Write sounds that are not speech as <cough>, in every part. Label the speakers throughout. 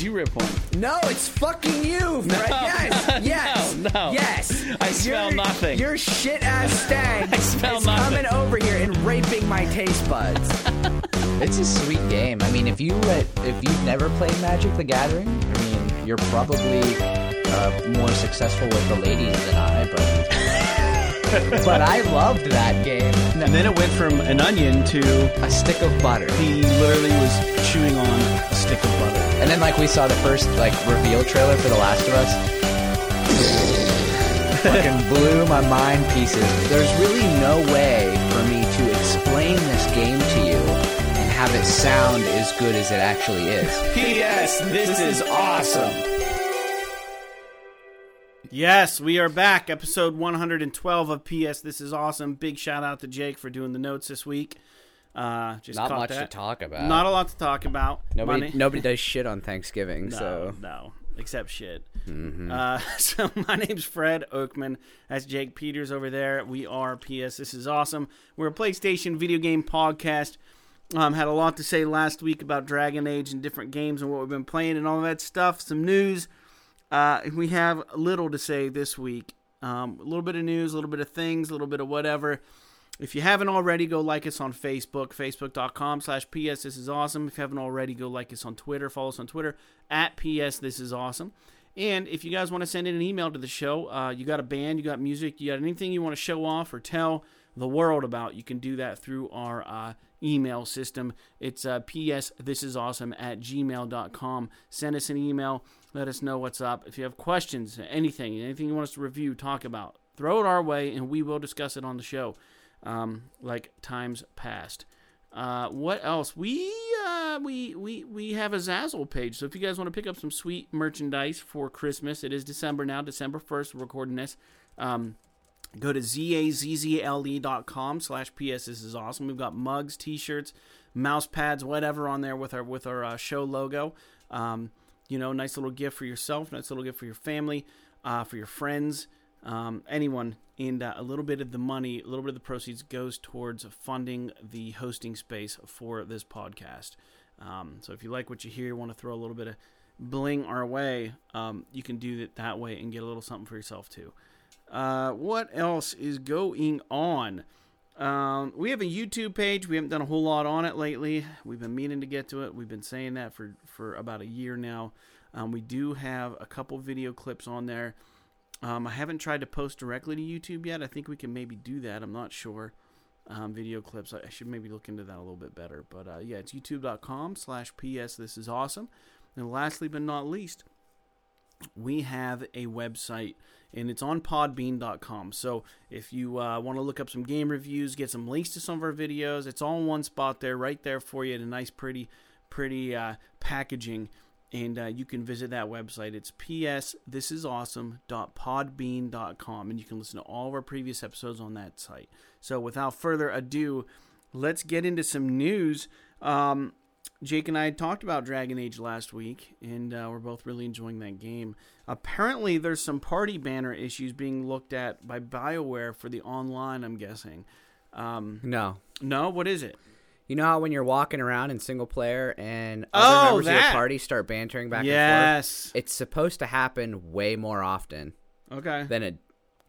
Speaker 1: did you rip one?
Speaker 2: No, it's fucking you, Fred. yes, <laughs> yes,
Speaker 1: no, no.
Speaker 2: yes.
Speaker 1: I smell
Speaker 2: Your-
Speaker 1: nothing.
Speaker 2: Your shit ass stag <laughs>
Speaker 1: I smell
Speaker 2: is
Speaker 1: nothing.
Speaker 2: coming over here and raping my taste buds. <laughs>
Speaker 3: It's a sweet game. I mean, if you uh, if you've never played Magic: The Gathering, I mean, you're probably uh, more successful with the ladies than I. But but I loved that game.
Speaker 1: And then it went from an onion to
Speaker 3: A stick of butter,
Speaker 1: he literally was chewing on a stick of butter.
Speaker 3: And then like we saw the first like reveal trailer for The Last of Us. Fucking blew my mind pieces. There's really no way for me to explain this game to you and have it sound as good as it actually is.
Speaker 1: P.S. This is awesome. Yes, we are back. Episode 112 of P.S. This is awesome. Big shout out to Jake for doing the notes this week. Uh, just
Speaker 3: Not much to talk about.
Speaker 1: Not a lot to talk about.
Speaker 3: Nobody,
Speaker 1: Money-
Speaker 3: nobody does shit on Thanksgiving,
Speaker 1: No,
Speaker 3: so
Speaker 1: no, except shit.
Speaker 3: Mm-hmm.
Speaker 1: Uh, <laughs> so my name's Fred Oakman. That's Jake Peters over there. We are PS. This is awesome. We're a PlayStation video game podcast. Um, had a lot to say last week about Dragon Age and different games and what we've been playing and all that stuff. Some news. Uh, we have a little to say this week. Um, a little bit of news, a little bit of things, a little bit of whatever. If you haven't already, go like us on Facebook, facebook.com slash PS This Is Awesome. If you haven't already, go like us on Twitter. Follow us on Twitter at PS This Is Awesome. And if you guys want to send in an email to the show, uh, you got a band, you got music, you got anything you want to show off or tell the world about, you can do that through our uh, email system. It's uh, PS This Is Awesome at gmail.com. Send us an email. Let us know what's up. If you have questions, anything, anything you want us to review, talk about, throw it our way, and we will discuss it on the show um, like times past. Uh, what else? We uh, we we we have a Zazzle page. So if you guys want to pick up some sweet merchandise for Christmas, it is December now, December first. Recording this. Um, go to zazzle.com slash ps. This is awesome. We've got mugs, t-shirts, mouse pads, whatever on there with our with our uh, show logo. Um, you know, nice little gift for yourself, nice little gift for your family, uh, for your friends, um, anyone. And uh, a little bit of the money, a little bit of the proceeds goes towards funding the hosting space for this podcast. Um, so if you like what you hear, you want to throw a little bit of bling our way, um, you can do it that way and get a little something for yourself too. Uh, what else is going on? Um, we have a YouTube page. We haven't done a whole lot on it lately. We've been meaning to get to it. We've been saying that for, for about a year now. Um, we do have a couple video clips on there. Um, I haven't tried to post directly to YouTube yet. I think we can maybe do that. I'm not sure. Um, video clips. I should maybe look into that a little bit better. But uh, yeah, it's youtube.com slash ps. This is awesome. And lastly but not least, we have a website and it's on podbean.com. So if you uh, want to look up some game reviews, get some links to some of our videos, it's all in one spot there, right there for you in a nice, pretty, pretty uh, packaging. And uh, you can visit that website. It's psthisisawesome.podbean.com. And you can listen to all of our previous episodes on that site. So without further ado, let's get into some news. Um, Jake and I talked about Dragon Age last week, and uh, we're both really enjoying that game. Apparently, there's some party banner issues being looked at by BioWare for the online, I'm guessing. Um,
Speaker 3: no.
Speaker 1: no, what is it?
Speaker 3: You know how when you're walking around in single player and
Speaker 1: Oh,
Speaker 3: other members of
Speaker 1: that.
Speaker 3: your party start bantering back and
Speaker 1: yes.
Speaker 3: forth? It's supposed to happen way more often
Speaker 1: Okay.
Speaker 3: than it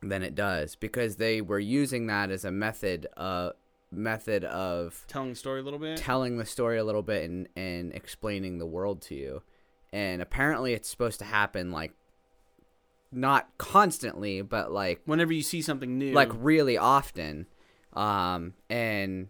Speaker 3: than it does because they were using that as a method uh method of
Speaker 1: Telling the story a little bit.
Speaker 3: telling the story a little bit and and explaining the world to you. And apparently it's supposed to happen like not constantly, but like
Speaker 1: Whenever you see something new.
Speaker 3: like really often. Um and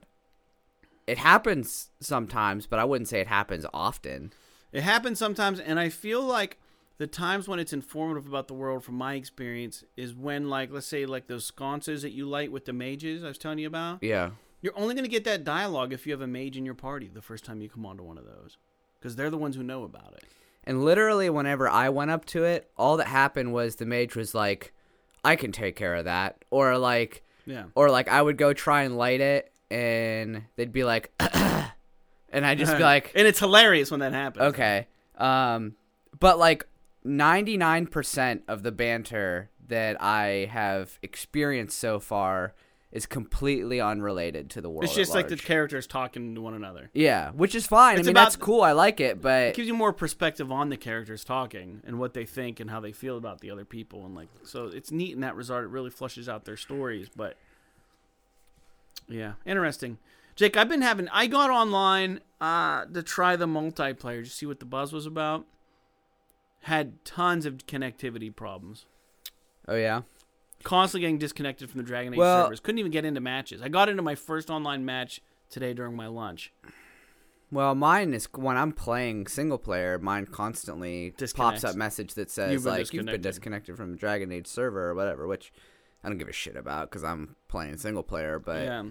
Speaker 3: it happens sometimes, but I wouldn't say it happens often.
Speaker 1: It happens sometimes, and I feel like the times when it's informative about the world, from my experience, is when, like, let's say, like those sconces that you light with the mages I was telling you about.
Speaker 3: Yeah.
Speaker 1: You're only going to get that dialogue if you have a mage in your party the first time you come onto one of those, because they're the ones who know about it.
Speaker 3: And literally, whenever I went up to it, all that happened was the mage was like, "I can take care of that," or like,
Speaker 1: Yeah.
Speaker 3: or like I would go try and light it, and they'd be like, <clears throat> and I'd just be <laughs> like,
Speaker 1: and it's hilarious when that happens.
Speaker 3: okay. Um, but like ninety nine percent of the banter that I have experienced so far is completely unrelated to the world.
Speaker 1: It's just
Speaker 3: at
Speaker 1: like the
Speaker 3: large.
Speaker 1: characters talking to one another.
Speaker 3: yeah, which is fine.
Speaker 1: It's
Speaker 3: I mean,
Speaker 1: about-
Speaker 3: that's cool. I like it, but
Speaker 1: It gives you more perspective on the characters talking and what they think and how they feel about the other people and like so it's neat in that regard. It really flushes out their stories, but yeah, interesting. Jake, I've been having I got online uh to try the multiplayer to see what the buzz was about. Had tons of connectivity problems.
Speaker 3: oh yeah,
Speaker 1: Constantly getting disconnected from the Dragon Age
Speaker 3: Well-
Speaker 1: servers. Couldn't even get into matches. I got into my first online match today during my lunch.
Speaker 3: Well, mine is when I'm playing single player. Mine constantly pops up message that says
Speaker 1: You've
Speaker 3: like you've been
Speaker 1: disconnected.
Speaker 3: disconnected from the Dragon Age server or whatever, which I don't give a shit about because I'm playing single player. But
Speaker 1: yeah.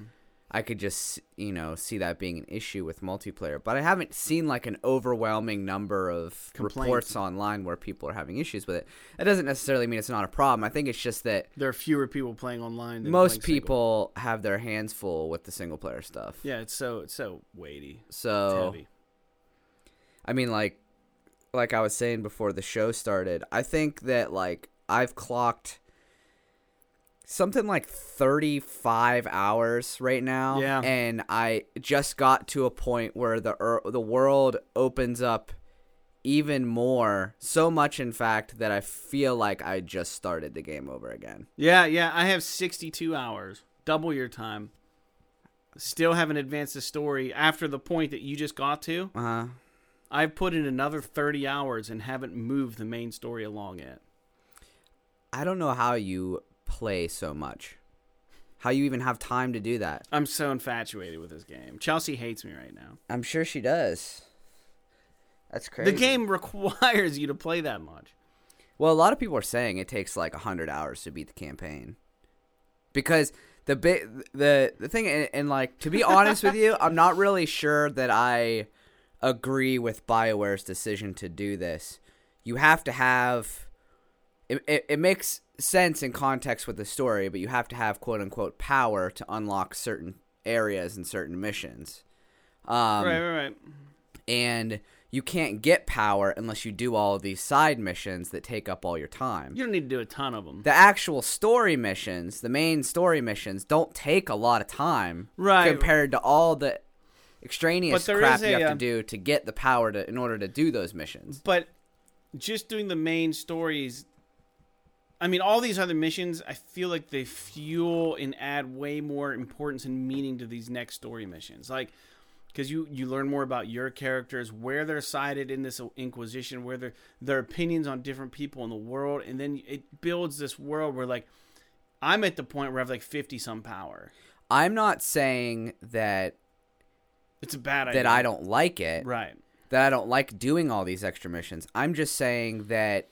Speaker 3: I could just you know see that being an issue with multiplayer. But I haven't seen like an overwhelming number of
Speaker 1: Complaints.
Speaker 3: reports online where people are having issues with it. That doesn't necessarily mean it's not a problem. I think it's just that
Speaker 1: There are fewer people playing online than
Speaker 3: most
Speaker 1: playing
Speaker 3: people have their hands full with the single player stuff.
Speaker 1: Yeah, it's so it's so weighty.
Speaker 3: So. I mean, like, like I was saying before the show started, I think that like I've clocked something like 35 hours right now
Speaker 1: Yeah.
Speaker 3: and I just got to a point where the er- the world opens up even more so much in fact that I feel like I just started the game over again.
Speaker 1: Yeah, yeah. I have 62 hours, double your time. Still haven't advanced the story after the point that you just got to.
Speaker 3: Uh-huh.
Speaker 1: I've put in another 30 hours and haven't moved the main story along yet.
Speaker 3: I don't know how you play so much. How you even have time to do that.
Speaker 1: I'm so infatuated with this game. Chelsea hates me right now.
Speaker 3: I'm sure she does. That's crazy.
Speaker 1: The game <laughs> requires you to play that much.
Speaker 3: Well, a lot of people are saying it takes like 100 hours to beat the campaign. Because the bit the the thing and, and like to be <laughs> honest with you, I'm not really sure that I agree with BioWare's decision to do this. You have to have it, it, it makes sense in context with the story, but you have to have quote unquote power to unlock certain areas and certain missions. Um,
Speaker 1: right, right, right.
Speaker 3: and you can't get power unless you do all of these side missions that take up all your time.
Speaker 1: You don't need to do a ton of them.
Speaker 3: The actual story missions, the main story missions, don't take a lot of time
Speaker 1: Right.
Speaker 3: compared to all the extraneous crap you
Speaker 1: a,
Speaker 3: have
Speaker 1: uh,
Speaker 3: to do to get the power to in order to do those missions.
Speaker 1: But just doing the main stories, I mean, all these other missions, I feel like they fuel and add way more importance and meaning to these next story missions. Like, because you you learn more about your characters, where they're sided in this Inquisition, where their their opinions on different people in the world, and then it builds this world where like. I'm at the point where I have like 50 some power.
Speaker 3: I'm not saying that
Speaker 1: It's a bad idea.
Speaker 3: that I don't like it.
Speaker 1: Right.
Speaker 3: that I don't like doing all these extra missions. I'm just saying that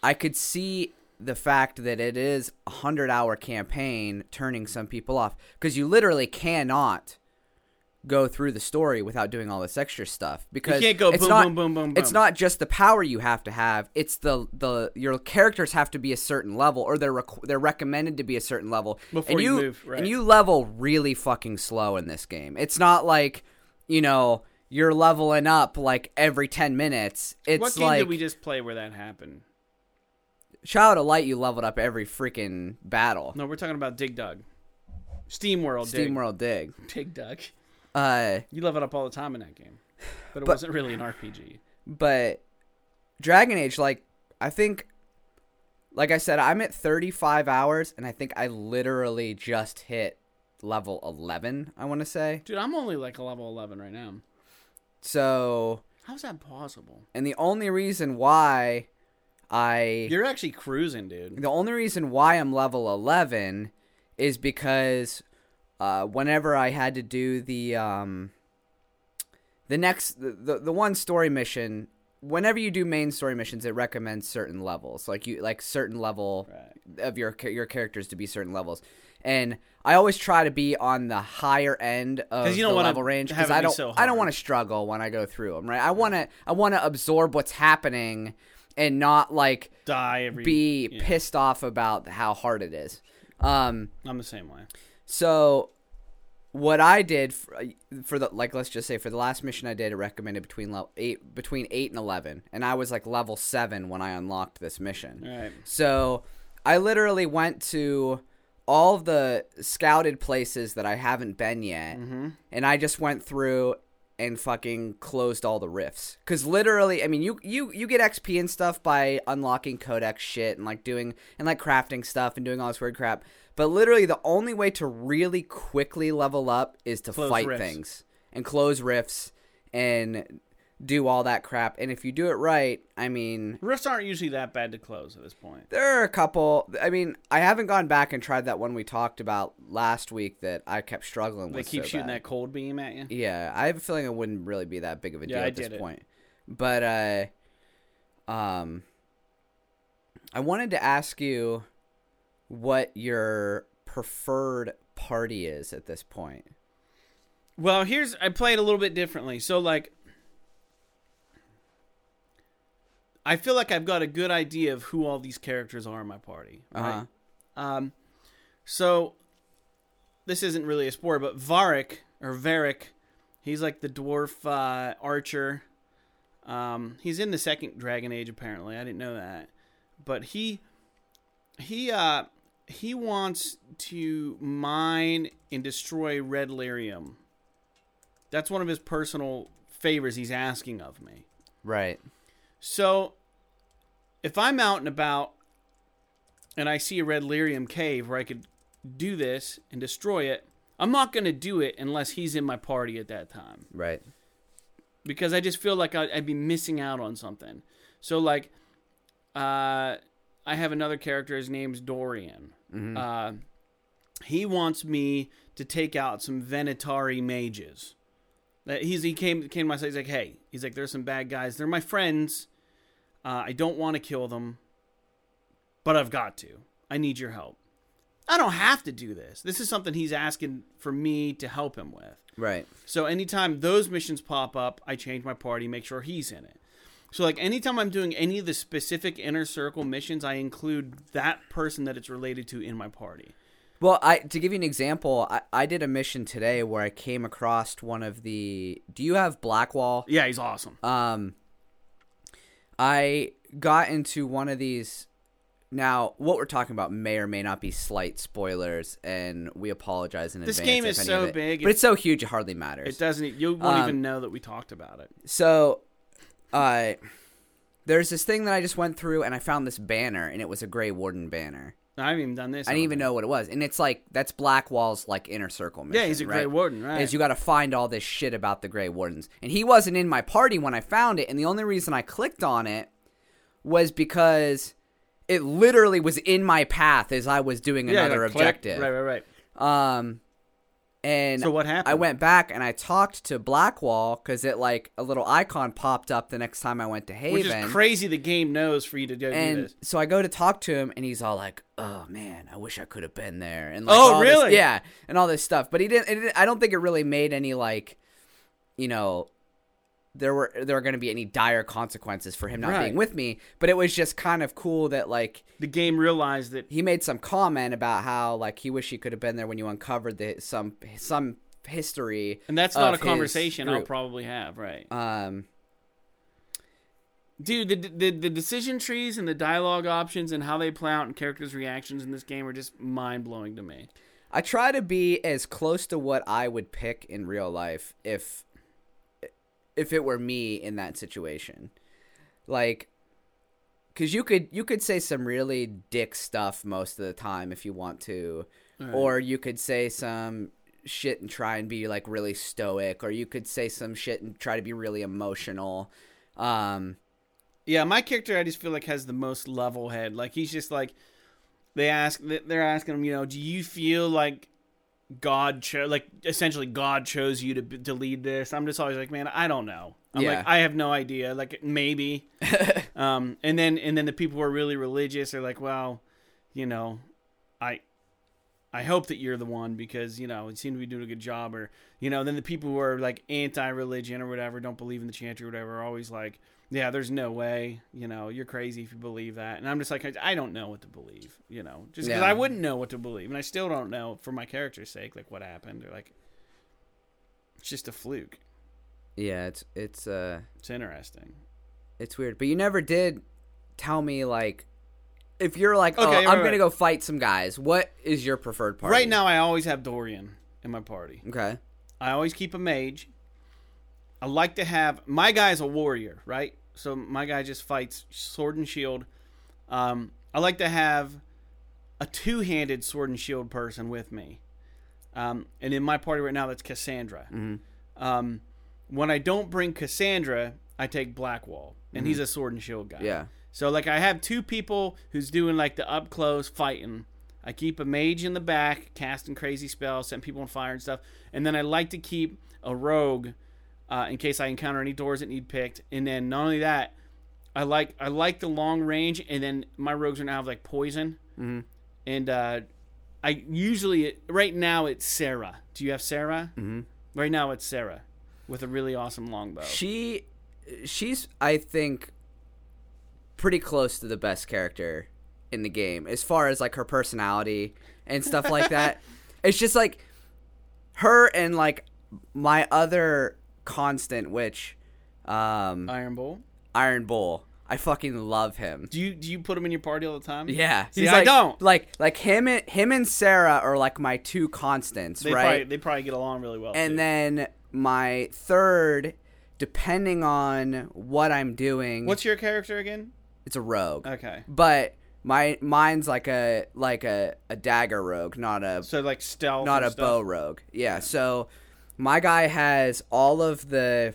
Speaker 3: I could see the fact that it is a hundred hour campaign turning some people off because you literally cannot go through the story without doing all this extra stuff because you
Speaker 1: can't go
Speaker 3: it's
Speaker 1: boom,
Speaker 3: not,
Speaker 1: boom, boom, boom,
Speaker 3: It's not just the power you have to have; it's the the your characters have to be a certain level, or they're requ- they're recommended to be a certain level.
Speaker 1: Before
Speaker 3: and
Speaker 1: you
Speaker 3: you
Speaker 1: move, right.
Speaker 3: and you level really fucking slow in this game. It's not like you know you're leveling up like every 10 minutes. It's
Speaker 1: what game
Speaker 3: like
Speaker 1: did we just play where that happened?
Speaker 3: Child of Light, you leveled up every freaking battle.
Speaker 1: No, we're talking about Dig Dug. Steam World
Speaker 3: Steam
Speaker 1: Dig.
Speaker 3: World Dig. <laughs>
Speaker 1: Dig Dug.
Speaker 3: Uh,
Speaker 1: You level up all the time in that game. But it
Speaker 3: But-
Speaker 1: wasn't really an RPG.
Speaker 3: but Dragon Age, like, I think, like I said, I'm at 35 hours, and I think I literally just hit level 11, I want to say.
Speaker 1: Dude, I'm only like a level 11 right now.
Speaker 3: So,
Speaker 1: How's that possible?
Speaker 3: and the only reason why I.
Speaker 1: You're actually cruising, dude.
Speaker 3: The only reason why I'm level 11 is because uh, whenever I had to do the um, the next the, the the one story mission, whenever you do main story missions, it recommends certain levels, like you like certain level of your cha- your characters to be certain levels, and I always try to be on the higher end of
Speaker 1: 'Cause you don't
Speaker 3: the
Speaker 1: wanna
Speaker 3: level range
Speaker 1: have
Speaker 3: because
Speaker 1: it
Speaker 3: I
Speaker 1: be
Speaker 3: don't
Speaker 1: so
Speaker 3: I don't
Speaker 1: hard.
Speaker 3: want to struggle when I go through them, right? I want to I want to absorb what's happening and not like
Speaker 1: Die every.
Speaker 3: be
Speaker 1: yeah.
Speaker 3: pissed off about how hard it is. Um,
Speaker 1: I'm the same way.
Speaker 3: so what I did for, for the like, let's just say for the last mission I did, it recommended between level eight, between eight and eleven, and I was like level seven when I unlocked this mission.
Speaker 1: Right.
Speaker 3: So I literally went to all the scouted places that I haven't been yet, and I just went through and fucking closed all the rifts. Cause literally, I mean, you you you get XP and stuff by unlocking codex shit and like doing and like crafting stuff and doing all this weird crap. But literally, the only way to really quickly level up is to
Speaker 1: Close
Speaker 3: fight
Speaker 1: rifts.
Speaker 3: things and close rifts and do all that crap. And if you do it right, I mean,
Speaker 1: Rifts aren't usually that bad to close at this point.
Speaker 3: there are a couple. I mean, I haven't gone back and tried that one we talked about last week that I kept struggling
Speaker 1: They
Speaker 3: with.
Speaker 1: They keep
Speaker 3: so
Speaker 1: shooting
Speaker 3: bad.
Speaker 1: that cold beam at you.
Speaker 3: Yeah, I have a feeling it wouldn't really be that big of a deal
Speaker 1: I
Speaker 3: at this
Speaker 1: it.
Speaker 3: point. But uh um I wanted to ask you what your preferred party is at this point.
Speaker 1: Well, here's I play it a little bit differently. So like I feel like I've got a good idea of who all these characters are in my party. Right?
Speaker 3: Uh-huh.
Speaker 1: Um so this isn't really a spoiler, but Varric or Varric, he's like the dwarf uh, archer. Um, he's in the second Dragon Age apparently. I didn't know that. But he he uh he wants to mine and destroy red lyrium. That's one of his personal favors he's asking of me.
Speaker 3: Right.
Speaker 1: So, if I'm out and about and I see a red lyrium cave where I could do this and destroy it, I'm not going to do it unless he's in my party at that time
Speaker 3: Right.
Speaker 1: because I just feel like I'd, I'd be missing out on something. So, like, uh, I have another character. His name's Dorian. Uh, he wants me to take out some Venatori mages. He's he came came to my side. He's like, hey, he's like, there's some bad guys. They're my friends. Uh, I don't want to kill them, but I've got to. I need your help. I don't have to do this. This is something he's asking for me to help him with.
Speaker 3: Right.
Speaker 1: So anytime those missions pop up, I change my party, make sure he's in it. So like anytime I'm doing any of the specific inner circle missions, I include that person that it's related to in my party.
Speaker 3: Well, I to give you an example, I, I did a mission today where I came across one of the Do you have Blackwall?
Speaker 1: Yeah, he's awesome.
Speaker 3: Um, I got into one of these. Now, what we're talking about may or may not be slight spoilers, and we apologize in
Speaker 1: This
Speaker 3: advance.
Speaker 1: game is so
Speaker 3: it-
Speaker 1: big,
Speaker 3: but it's so huge, it hardly matters.
Speaker 1: It doesn't. You won't
Speaker 3: Um,
Speaker 1: even know that we talked about it.
Speaker 3: So, uh, there's this thing that I just went through, and I found this banner, and it was a Grey Warden banner.
Speaker 1: I haven't even done this.
Speaker 3: I didn't even know what it was, and it's like that's Blackwall's like inner circle mission.
Speaker 1: Yeah, he's a Grey? Warden, right?
Speaker 3: Is you got to find all this shit about the Grey Wardens, and he wasn't in my party when I found it, and the only reason I clicked on it was because it literally was in my path as I was doing
Speaker 1: Yeah,
Speaker 3: another
Speaker 1: like, click.
Speaker 3: objective.
Speaker 1: Right, right, right.
Speaker 3: Um, and
Speaker 1: So what happened?
Speaker 3: I went back and I talked to Blackwall because it like a little icon popped up the next time I went to Haven.
Speaker 1: Which is crazy. The game knows for you to do,
Speaker 3: And
Speaker 1: this.
Speaker 3: so I go to talk to him, and he's all like, "Oh man, I wish I could have been there." And like,
Speaker 1: Oh,
Speaker 3: all this-
Speaker 1: really?
Speaker 3: yeah, and all this stuff. But he didn't, it didn't. I don't think it really made any like, you know, there were there were going to be any dire consequences for him not
Speaker 1: Right.
Speaker 3: being with me. But it was just kind of cool that like
Speaker 1: The game realized that
Speaker 3: he made some comment about how like he wish he could have been there when you uncovered the some some history.
Speaker 1: And that's not a conversation I'll probably have, right?
Speaker 3: Um,
Speaker 1: Dude, the, the the decision trees and the dialogue options and how they play out and characters' reactions in this game are just mind blowing to me.
Speaker 3: I try to be as close to what I would pick in real life if if it were me in that situation. Like cuz you could you could say some really dick stuff most of the time if you want to or you could say some shit and try and be like really stoic or you could say some shit and try to be really emotional. Um
Speaker 1: Yeah, my character I just feel like has the most level head. Like he's just like they ask they're asking him, you know, do you feel like God chose like essentially God chose you to to lead this? I'm just always like, man, I don't know. I'm
Speaker 3: Yeah.
Speaker 1: like I have no idea. Like maybe. <laughs> um and then and then the people who are really religious are like, well, you know, I I hope that you're the one because you know you seem to be doing a good job, or you know. Then the people who are like anti-religion or whatever, don't believe in the chantry or whatever, are always like, "Yeah, there's no way. You know, you're crazy if you believe that." And I'm just like, I don't know what to believe. You know, just because
Speaker 3: Yeah.
Speaker 1: I wouldn't know what to believe, and I still don't know for my character's sake, like what happened, or like it's just a fluke.
Speaker 3: yeah, it's it's uh
Speaker 1: It's interesting.
Speaker 3: It's weird, but you never did tell me like if you're like, oh,
Speaker 1: Okay,
Speaker 3: I'm
Speaker 1: right,
Speaker 3: gonna go fight some guys, what is your preferred party?
Speaker 1: Right now, I always have Dorian in my party.
Speaker 3: okay.
Speaker 1: I always keep a mage. I like to have my guy's a warrior, right? So my guy just fights sword and shield. Um, I like to have a two-handed sword and shield person with me. Um, and in my party right now, that's Cassandra. Um, when I don't bring Cassandra, I take Blackwall, and he's a sword and shield guy.
Speaker 3: Yeah.
Speaker 1: So like I have two people who's doing like the up close fighting. I keep a mage in the back, casting crazy spells, setting people on fire and stuff, and then I like to keep a rogue uh, in case I encounter any doors that need picked. And then not only that, I like I like the long range, and then my rogues are now have like poison, mm-hmm. and uh, I usually right now it's Sera. Do you have Sera? Mm-hmm. Right now it's Sera with a really awesome longbow.
Speaker 3: She, she's I think pretty close to the best character in the game as far as like her personality and stuff like that. <laughs> It's just like her and like my other constant, which um,
Speaker 1: Iron Bull.
Speaker 3: Iron Bull. I fucking love him.
Speaker 1: Do you do you put him in your party all the time?
Speaker 3: Yeah, he's
Speaker 1: I don't.
Speaker 3: like like him and him and Sera are like my two constants,
Speaker 1: They
Speaker 3: right?
Speaker 1: probably they probably get along really well.
Speaker 3: and
Speaker 1: too.
Speaker 3: then my third, depending on what I'm doing,
Speaker 1: what's your character again?
Speaker 3: it's a rogue.
Speaker 1: Okay,
Speaker 3: But my mine's like a like a, a dagger rogue, not a
Speaker 1: so like stealth,
Speaker 3: not a bow
Speaker 1: stuff.
Speaker 3: rogue. Yeah, so my guy has all of the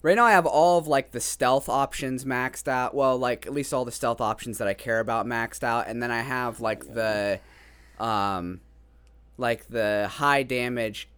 Speaker 3: Right now I have all of like the stealth options maxed out. Well, like at least all the stealth options that I care about maxed out and then I have like the um like the high damage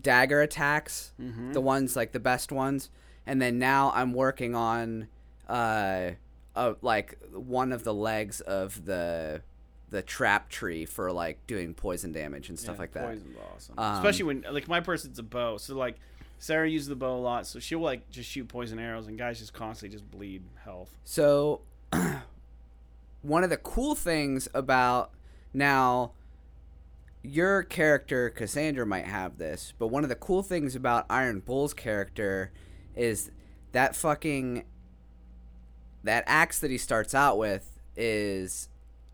Speaker 3: dagger attacks, the ones like the best ones. And then now I'm working on uh, uh like one of the legs of the the trap tree for like doing poison damage and stuff
Speaker 1: Yeah,
Speaker 3: like that.
Speaker 1: Poison's awesome,
Speaker 3: Um,
Speaker 1: especially when like my person's a bow. So like Sera uses the bow a lot, so she'll like just shoot poison arrows, and guys just constantly just bleed health.
Speaker 3: So, <clears throat> one of the cool things about now, your character, Cassandra, might have this, but one of the cool things about Iron Bull's character is that fucking. That axe that he starts out with is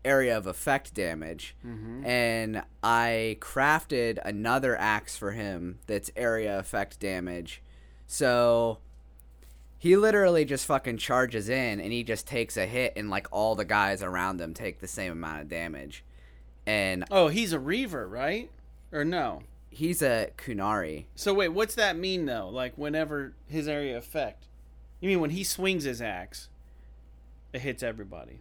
Speaker 3: area of effect damage. Mm-hmm. And I crafted another axe for him that's area effect damage. So he literally just fucking charges in and he just takes a hit and like all the guys around him take the same amount of damage. And
Speaker 1: Oh, he's a reaver, right? Or no?
Speaker 3: he's a Qunari.
Speaker 1: So wait, what's that mean though? Like whenever his area effect, you mean when he swings his axe, it hits everybody.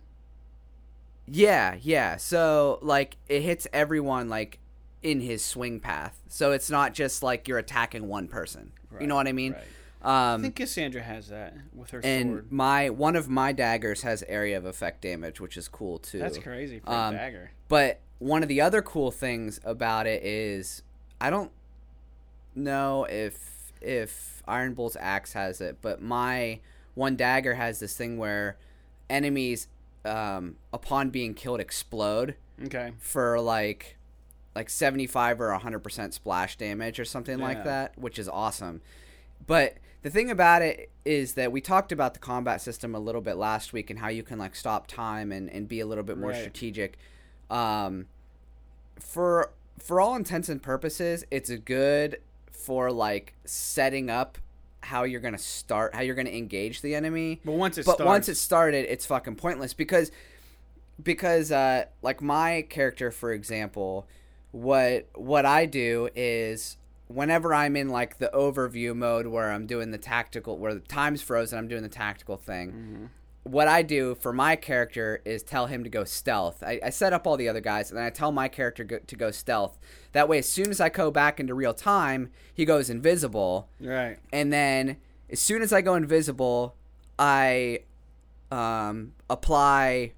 Speaker 3: Yeah, yeah. So like it hits everyone like in his swing path. So it's not just like you're attacking one person. you know what I mean?
Speaker 1: Right. I
Speaker 3: Um
Speaker 1: think Cassandra has that with her
Speaker 3: and
Speaker 1: sword.
Speaker 3: my one of my daggers has area of effect damage, which is cool too.
Speaker 1: That's crazy for
Speaker 3: Um,
Speaker 1: a dagger.
Speaker 3: But one of the other cool things about it is I don't know if if Iron Bull's axe has it, but my one dagger has this thing where enemies um, upon being killed explode
Speaker 1: Okay.
Speaker 3: for like like 75 or 100% splash damage or something
Speaker 1: Yeah.
Speaker 3: like that, which is awesome. But the thing about it is that we talked about the combat system a little bit last week and how you can like stop time and, and be a little bit more
Speaker 1: Right.
Speaker 3: strategic. Um, for for all intents and purposes, it's good for like setting up how you're gonna start, how you're gonna engage the enemy.
Speaker 1: But once it
Speaker 3: but
Speaker 1: starts,
Speaker 3: once it started, it's fucking pointless because because uh, like my character, for example, what what I do is whenever I'm in like the overview mode where I'm doing the tactical, where the time's frozen, I'm doing the tactical thing.
Speaker 1: Mm-hmm.
Speaker 3: What I do for my character is tell him to go stealth. I, I set up all the other guys, and then I tell my character go, to go stealth. That way, as soon as I go back into real time, he goes invisible
Speaker 1: right.
Speaker 3: and then as soon as I go invisible, I um, apply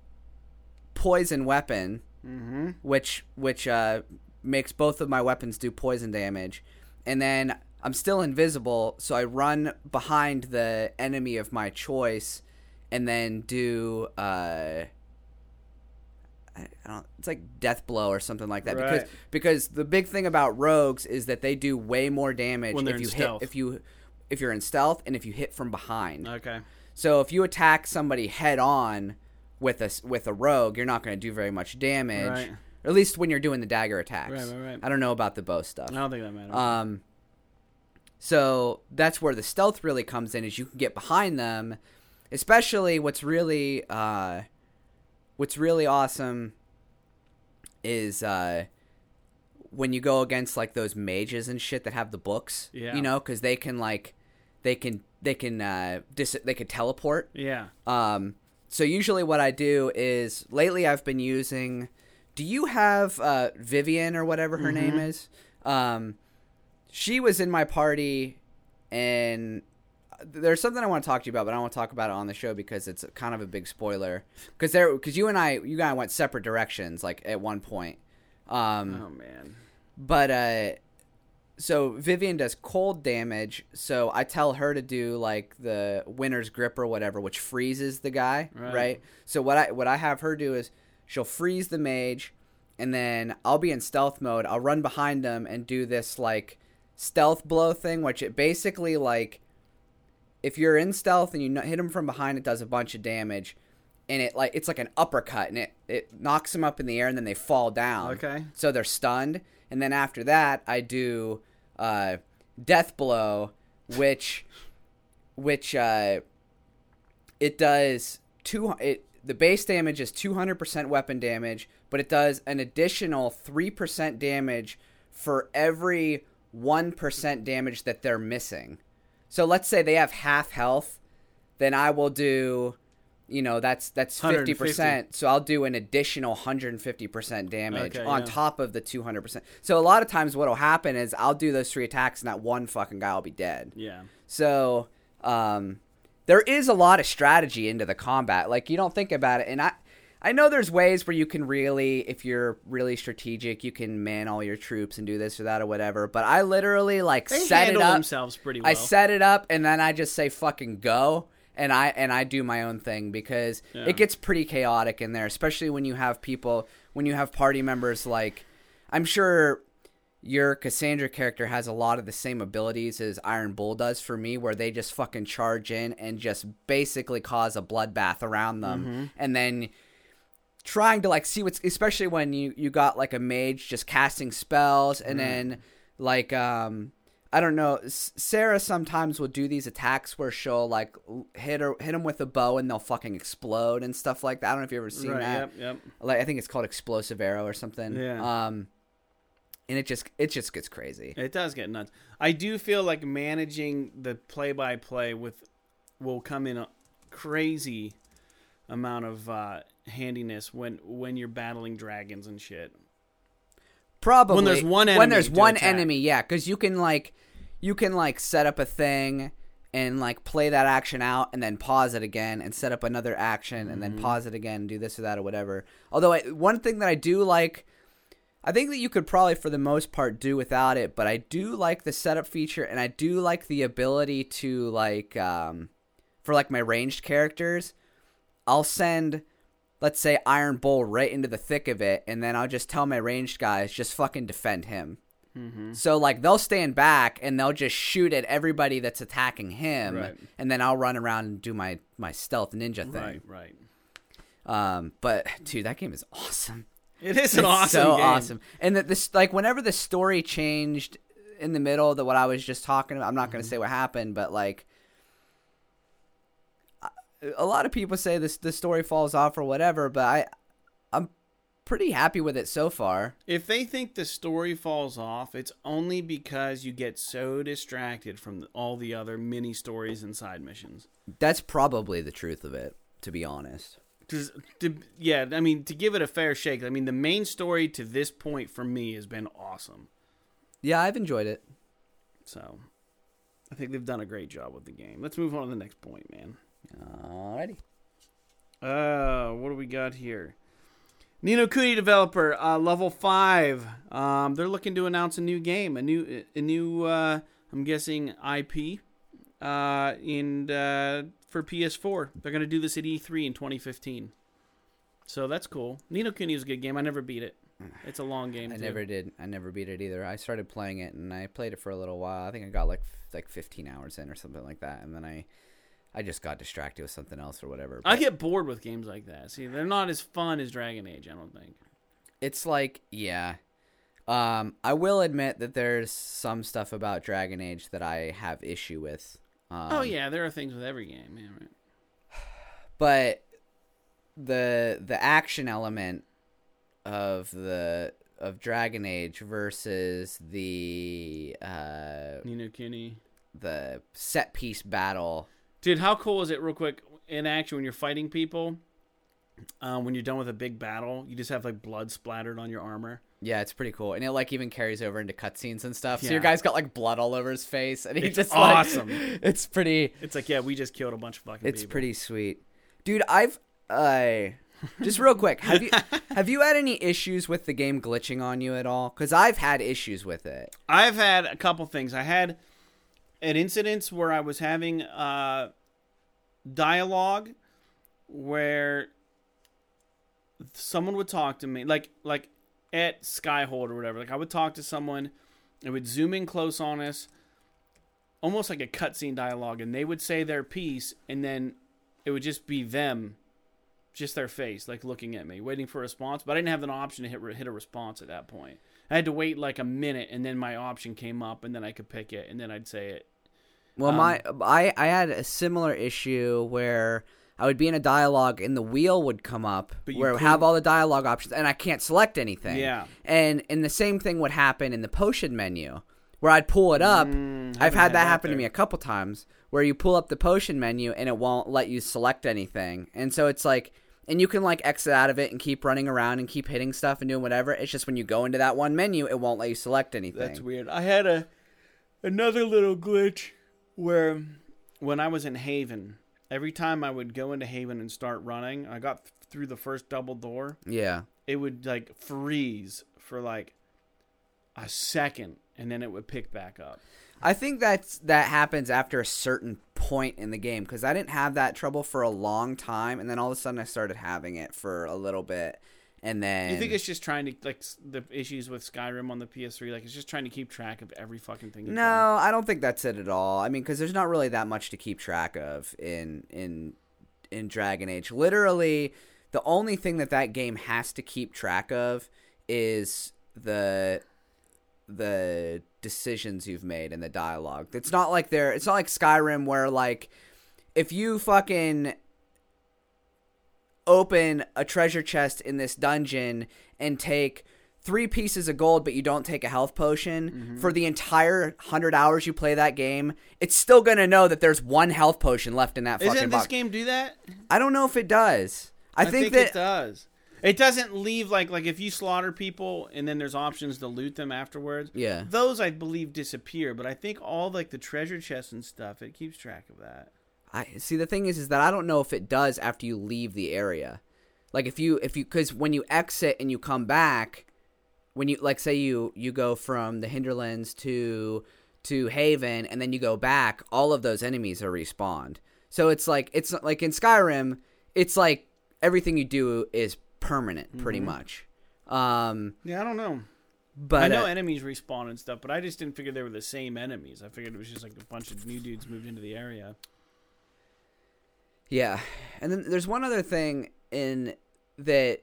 Speaker 3: poison weapon,
Speaker 1: Mm-hmm.
Speaker 3: which which uh, makes both of my weapons do poison damage, and then I'm still invisible, so I run behind the enemy of my choice, and then do. Uh, I don't. It's like death blow or something like that because
Speaker 1: Right.
Speaker 3: because the big thing about rogues is that they do way more damage
Speaker 1: When they're
Speaker 3: if you
Speaker 1: stealth.
Speaker 3: hit if you if you're in stealth and if you hit from behind.
Speaker 1: Okay.
Speaker 3: So if you attack somebody head on with a with a rogue, you're not going to do very much damage.
Speaker 1: Right.
Speaker 3: At least when you're doing the dagger attacks.
Speaker 1: Right, right, right.
Speaker 3: I don't know about the bow stuff.
Speaker 1: I don't think that matters.
Speaker 3: Um, so that's where the stealth really comes in, is you can get behind them. Especially, what's really, uh, what's really awesome is uh, when you go against like those mages and shit that have the books.
Speaker 1: Yeah.
Speaker 3: You know, because they can like, they can they can uh, dis- they can teleport.
Speaker 1: yeah.
Speaker 3: Um, so usually what I do is lately I've been using. Do you have uh, Vivienne or whatever her name is? Um, she was in my party, and there's something I want to talk to you about, but I don't want to talk about it on the show because it's kind of a big spoiler. Because there, because you and I, you guys went separate directions, like at one point. Um,
Speaker 1: Oh man.
Speaker 3: but uh so Vivienne does cold damage, so I tell her to do like the winner's grip or whatever, which freezes the guy,
Speaker 1: Right.
Speaker 3: right? So what I what I have her do is she'll freeze the mage and then I'll be in stealth mode. I'll run behind them and do this like stealth blow thing, which it basically like if you're in stealth and you hit them from behind, it does a bunch of damage. And it like it's like an uppercut, and it it knocks them up in the air, and then they fall down.
Speaker 1: Okay.
Speaker 3: So they're stunned, and then after that, I do uh, death blow, which which uh, it does two. It the base damage is two hundred percent weapon damage, but it does an additional three percent damage for every one percent damage that they're missing. So let's say they have half health, then I will do. You know that's that's fifty percent. So I'll do an additional hundred and fifty percent damage
Speaker 1: Okay,
Speaker 3: on
Speaker 1: yeah.
Speaker 3: top of the two hundred percent. So a lot of times what'll happen is I'll do those three attacks and that one fucking guy will be dead.
Speaker 1: Yeah.
Speaker 3: So um, there is a lot of strategy into the combat. Like you don't think about it, and I I know there's ways where you can really, if you're really strategic, you can man all your troops and do this or that or whatever. But I literally like
Speaker 1: They
Speaker 3: set it up.
Speaker 1: themselves pretty well.
Speaker 3: I set it up and then I just say fucking go. And I and I do my own thing because
Speaker 1: Yeah.
Speaker 3: it gets pretty chaotic in there, especially when you have people when you have party members like I'm sure your Cassandra character has a lot of the same abilities as Iron Bull does for me, where they just fucking charge in and just basically cause a bloodbath around them,
Speaker 1: Mm-hmm.
Speaker 3: and then trying to like see what's especially when you you got like a mage just casting spells, and then like um. I don't know. Sera sometimes will do these attacks where she'll like hit her, hit them with a bow and they'll fucking explode and stuff like that. I don't know if you've ever seen
Speaker 1: right.
Speaker 3: that
Speaker 1: Yep. Yep.
Speaker 3: like I think it's called explosive arrow or something.
Speaker 1: Yeah.
Speaker 3: Um, and it just it just gets crazy.
Speaker 1: It does get nuts. I do feel like managing the play by play with will come in a crazy amount of uh, handiness when when you're battling dragons and shit.
Speaker 3: Probably
Speaker 1: When there's one
Speaker 3: when there's one
Speaker 1: attack.
Speaker 3: enemy, yeah, because you can like you can like set up a thing and like play that action out and then pause it again and set up another action and
Speaker 1: Mm-hmm.
Speaker 3: then pause it again and do this or that or whatever. Although I, one thing that I do like. I think that you could probably, for the most part, do without it, but I do like the setup feature, and I do like the ability to like, um, for like my ranged characters, I'll send, let's say, Iron Bull right into the thick of it, and then I'll just tell my ranged guys just fucking defend him.
Speaker 1: Mm-hmm.
Speaker 3: So like they'll stand back and they'll just shoot at everybody that's attacking him,
Speaker 1: Right.
Speaker 3: and then I'll run around and do my my stealth ninja thing.
Speaker 1: Right. Right.
Speaker 3: Um, but dude, that game is awesome.
Speaker 1: It is an
Speaker 3: It's
Speaker 1: awesome
Speaker 3: so
Speaker 1: game.
Speaker 3: awesome. And that this like whenever the story changed in the middle that what I was just talking about, I'm not going
Speaker 1: Mm-hmm.
Speaker 3: to say what happened, but like a lot of people say this the story falls off or whatever, but I I'm pretty happy with it so far.
Speaker 1: If they think the story falls off, it's only because you get so distracted from all the other mini stories and side missions.
Speaker 3: That's probably the truth of it, to be honest.
Speaker 1: 'Cause to, yeah, I mean, to give it a fair shake, I mean, the main story to this point for me has been awesome.
Speaker 3: Yeah, I've enjoyed it.
Speaker 1: So, I think they've done a great job with the game. Let's move on to the next point, man.
Speaker 3: Alrighty.
Speaker 1: Uh, what do we got here? Ni no Kuni developer, uh, level five. Um, they're looking to announce a new game, a new, a new. Uh, I'm guessing IP. Uh, in uh, for PS4, they're gonna do this at E3 in 2015. So that's cool. Ni no Kuni is a good game. I never beat it. <sighs> It's a long game.
Speaker 3: I
Speaker 1: too.
Speaker 3: never did. I never beat it either. I started playing it and I played it for a little while. I think I got like like 15 hours in or something like that, and then I I just got distracted with something else or whatever.
Speaker 1: I get bored with games like that. See, they're not as fun as Dragon Age. I don't think.
Speaker 3: it's like yeah. Um, I will admit that there's some stuff about Dragon Age that I have issue with. Um,
Speaker 1: oh yeah, there are things with every game. Yeah, right.
Speaker 3: but the the action element of the of Dragon Age versus the uh
Speaker 1: Ni no Kuni.
Speaker 3: the set piece battle.
Speaker 1: Dude, how cool is it, real quick, in action when you're fighting people? Um, when you're done with a big battle, you just have like blood splattered on your armor.
Speaker 3: Yeah, it's pretty cool, and it like even carries over into cutscenes and stuff. So
Speaker 1: Yeah.
Speaker 3: your guy's got like blood all over his face, and he
Speaker 1: It's
Speaker 3: just
Speaker 1: awesome.
Speaker 3: Like, <laughs> it's pretty.
Speaker 1: It's like, yeah, we just killed a bunch of fucking
Speaker 3: It's
Speaker 1: people.
Speaker 3: pretty sweet, dude. I've uh, just real quick. Have you <laughs> have you had any issues with the game glitching on you at all? Because I've had issues with it.
Speaker 1: I've had a couple things. I had an incidents where I was having uh, dialogue where someone would talk to me, like like at Skyhold or whatever. Like I would talk to someone, it would zoom in close on us, almost like a cutscene dialogue, and they would say their piece, and then it would just be them. Just their face, like looking at me, waiting for a response. But I didn't have an option to hit hit a response at that point. I had to wait like a minute, and then my option came up, and then I could pick it, and then I'd say it.
Speaker 3: Well,
Speaker 1: Um,
Speaker 3: my I I had a similar issue where I would be in a dialogue and the wheel would come up
Speaker 1: But you
Speaker 3: where it would
Speaker 1: couldn't-
Speaker 3: have all the dialogue options and I can't select anything.
Speaker 1: Yeah.
Speaker 3: And and the same thing would happen in the potion menu where I'd pull it up. I've
Speaker 1: Mm,
Speaker 3: had
Speaker 1: had
Speaker 3: that
Speaker 1: that
Speaker 3: happen to me a couple times where you pull up the potion menu and it won't let you select anything. And so it's like and you can like exit out of it and keep running around and keep hitting stuff and doing whatever. It's just when you go into that one menu, it won't let you select anything.
Speaker 1: That's weird. I had a another little glitch where when I was in Haven, every time I would go into Haven and start running, I got through the first double door,
Speaker 3: Yeah.
Speaker 1: it would like freeze for like a second and then it would pick back up.
Speaker 3: I think that's that happens after a certain point in the game because I didn't have that trouble for a long time, and then all of a sudden I started having it for a little bit, and then
Speaker 1: You think it's just trying to like the issues with Skyrim on the PS3 like it's just trying to keep track of every fucking thing.
Speaker 3: no,
Speaker 1: done?
Speaker 3: I don't think that's it at all. I mean, because there's not really that much to keep track of in in in Dragon Age. Literally, the only thing that that game has to keep track of is the the decisions you've made and the dialogue. It's not like there. It's not like Skyrim where like if you fucking open a treasure chest in this dungeon and take three pieces of gold but you don't take a health potion mm-hmm. for the entire 100 hours you play that game it's still going to know that there's one health potion left in that fucking
Speaker 1: Isn't this
Speaker 3: box
Speaker 1: game do that?
Speaker 3: i don't know if it does i, think,
Speaker 1: it
Speaker 3: that
Speaker 1: does. It doesn't leave like like if you slaughter people and then there's options to loot them afterwards.
Speaker 3: Yeah.
Speaker 1: Those I believe disappear, but I think all like the treasure chests and stuff, it keeps track of that.
Speaker 3: I see the thing is is that I don't know if it does after you leave the area. Like if you if you cuz when you exit and you come back when you like say you you go from the hinterlands to to Haven and then you go back, all of those enemies are respawned. So it's like it's like in Skyrim, it's like everything you do is permanent pretty much. Um
Speaker 1: Yeah, I don't know.
Speaker 3: but
Speaker 1: I know
Speaker 3: uh,
Speaker 1: enemies respawn and stuff, but I just didn't figure they were the same enemies. I figured it was just like a bunch of new dudes moved into the area.
Speaker 3: Yeah. And then there's one other thing in that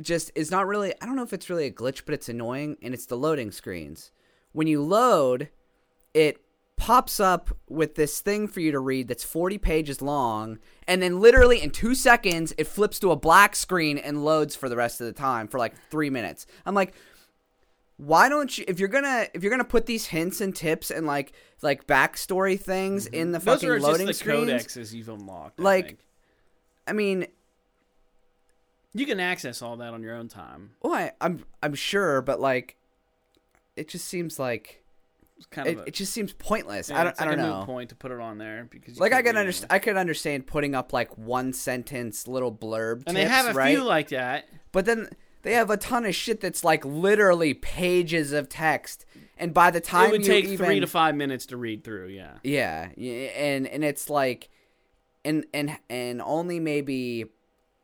Speaker 3: just is not really I don't know if it's really a glitch, but it's annoying and it's the loading screens. When you load, it pops up with this thing for you to read that's 40 pages long and then literally in 2 seconds it flips to a black screen and loads for the rest of the time for like 3 minutes. I'm like why don't you if you're gonna if you're gonna put these hints and tips and like like backstory things in the
Speaker 1: Mm-hmm. Those
Speaker 3: fucking
Speaker 1: are
Speaker 3: loading
Speaker 1: just the
Speaker 3: screens
Speaker 1: codexes you've unlocked. I
Speaker 3: Like-
Speaker 1: think.
Speaker 3: I mean
Speaker 1: you can access all that on your own time.
Speaker 3: Well, I, I'm I'm sure, but like, it just seems like
Speaker 1: It's kind
Speaker 3: it,
Speaker 1: of a,
Speaker 3: it just seems pointless.
Speaker 1: yeah,
Speaker 3: I don't
Speaker 1: it's
Speaker 3: I
Speaker 1: like
Speaker 3: don't
Speaker 1: a
Speaker 3: know.
Speaker 1: point to put it on there because you
Speaker 3: Like I can understand. I could understand putting up like one sentence little blurb
Speaker 1: And they have a
Speaker 3: right?
Speaker 1: few like that.
Speaker 3: but then they have a ton of shit that's like literally pages of text, and by the time
Speaker 1: It would
Speaker 3: you
Speaker 1: take
Speaker 3: even,
Speaker 1: three to five minutes to read through. Yeah.
Speaker 3: Yeah, and and it's like, and and and only maybe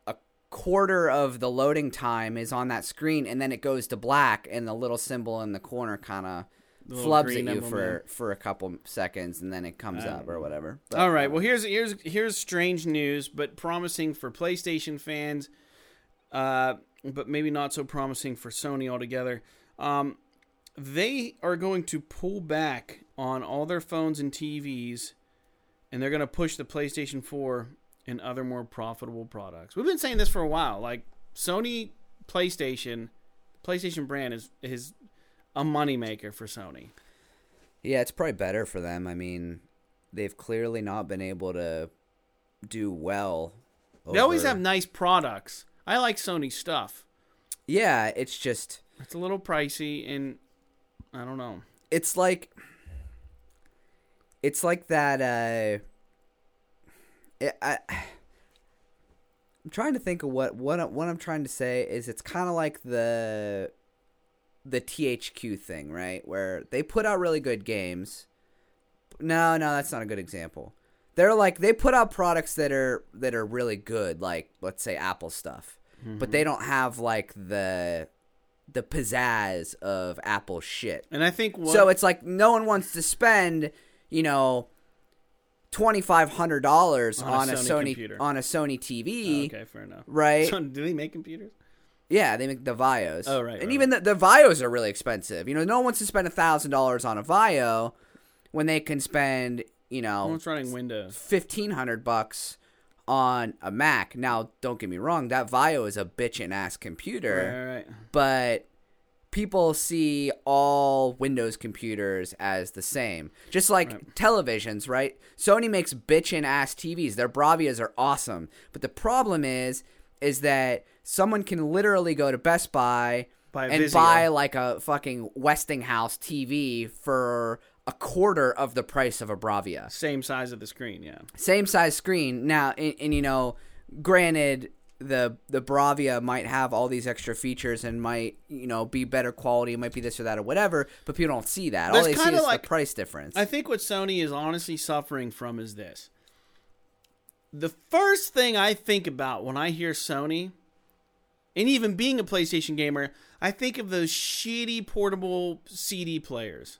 Speaker 3: a quarter of the loading time is on that screen, and then it goes to black, and the little symbol in the corner kind of flubs at you for for a couple seconds and then it comes up or whatever. But,
Speaker 1: All right. Well, here's here's here's strange news, but promising for PlayStation fans, uh, but maybe not so promising for Sony altogether. Um, they are going to pull back on all their phones and TVs, and they're going to push the PlayStation 4 and other more profitable products. We've been saying this for a while. Like Sony PlayStation, PlayStation brand is is a moneymaker for Sony.
Speaker 3: Yeah, it's probably better for them. I mean, they've clearly not been able to do well.
Speaker 1: They always have nice products. I like Sony stuff.
Speaker 3: Yeah, it's just
Speaker 1: It's a little pricey, and I don't know.
Speaker 3: it's like it's like that uh it, I I'm trying to think of what what what I'm trying to say is it's kind of like the the THQ thing, right? Where they put out really good games. No, no, that's not a good example. They're like they put out products that are that are really good, like let's say Apple stuff. But they mm-hmm. don't have like the the pizzazz of Apple shit.
Speaker 1: And I think what,
Speaker 3: So it's like no one wants to spend, you know, twenty five hundred dollars
Speaker 1: On a
Speaker 3: on a
Speaker 1: Sony
Speaker 3: Sony on a Sony TV, oh,
Speaker 1: okay, fair enough.
Speaker 3: right?
Speaker 1: So, <laughs> do they make computers?
Speaker 3: Yeah, they make the VAIOs.
Speaker 1: Oh, right,
Speaker 3: and
Speaker 1: right,
Speaker 3: even the, the VAIOs are really expensive. You know, no one wants to spend a thousand dollars on a VAIO when they can spend, you know,
Speaker 1: Someone's running Windows.
Speaker 3: fifteen hundred bucks on a Mac. Now, don't get me wrong, that VAIO is a bitchin' ass computer
Speaker 1: Right, right, right.
Speaker 3: but people see all Windows computers as the same. Just like
Speaker 1: Right.
Speaker 3: televisions, right? Sony makes bitchin' ass TVs. Their Bravias are awesome. But the problem is is that someone can literally go to Best Buy
Speaker 1: Buy
Speaker 3: and
Speaker 1: Vizio.
Speaker 3: buy like a fucking Westinghouse TV for a quarter of the price of a Bravia
Speaker 1: Same size of the screen, yeah.
Speaker 3: same size screen now and, and you know granted the the bravia might have all these extra features and might you know be better quality might be this or that or whatever but people don't see that all they see is
Speaker 1: like-
Speaker 3: the price difference
Speaker 1: I think what Sony is honestly suffering from is this. The first thing I think about when I hear Sony, and even being a PlayStation gamer, I think of those shitty portable CD players,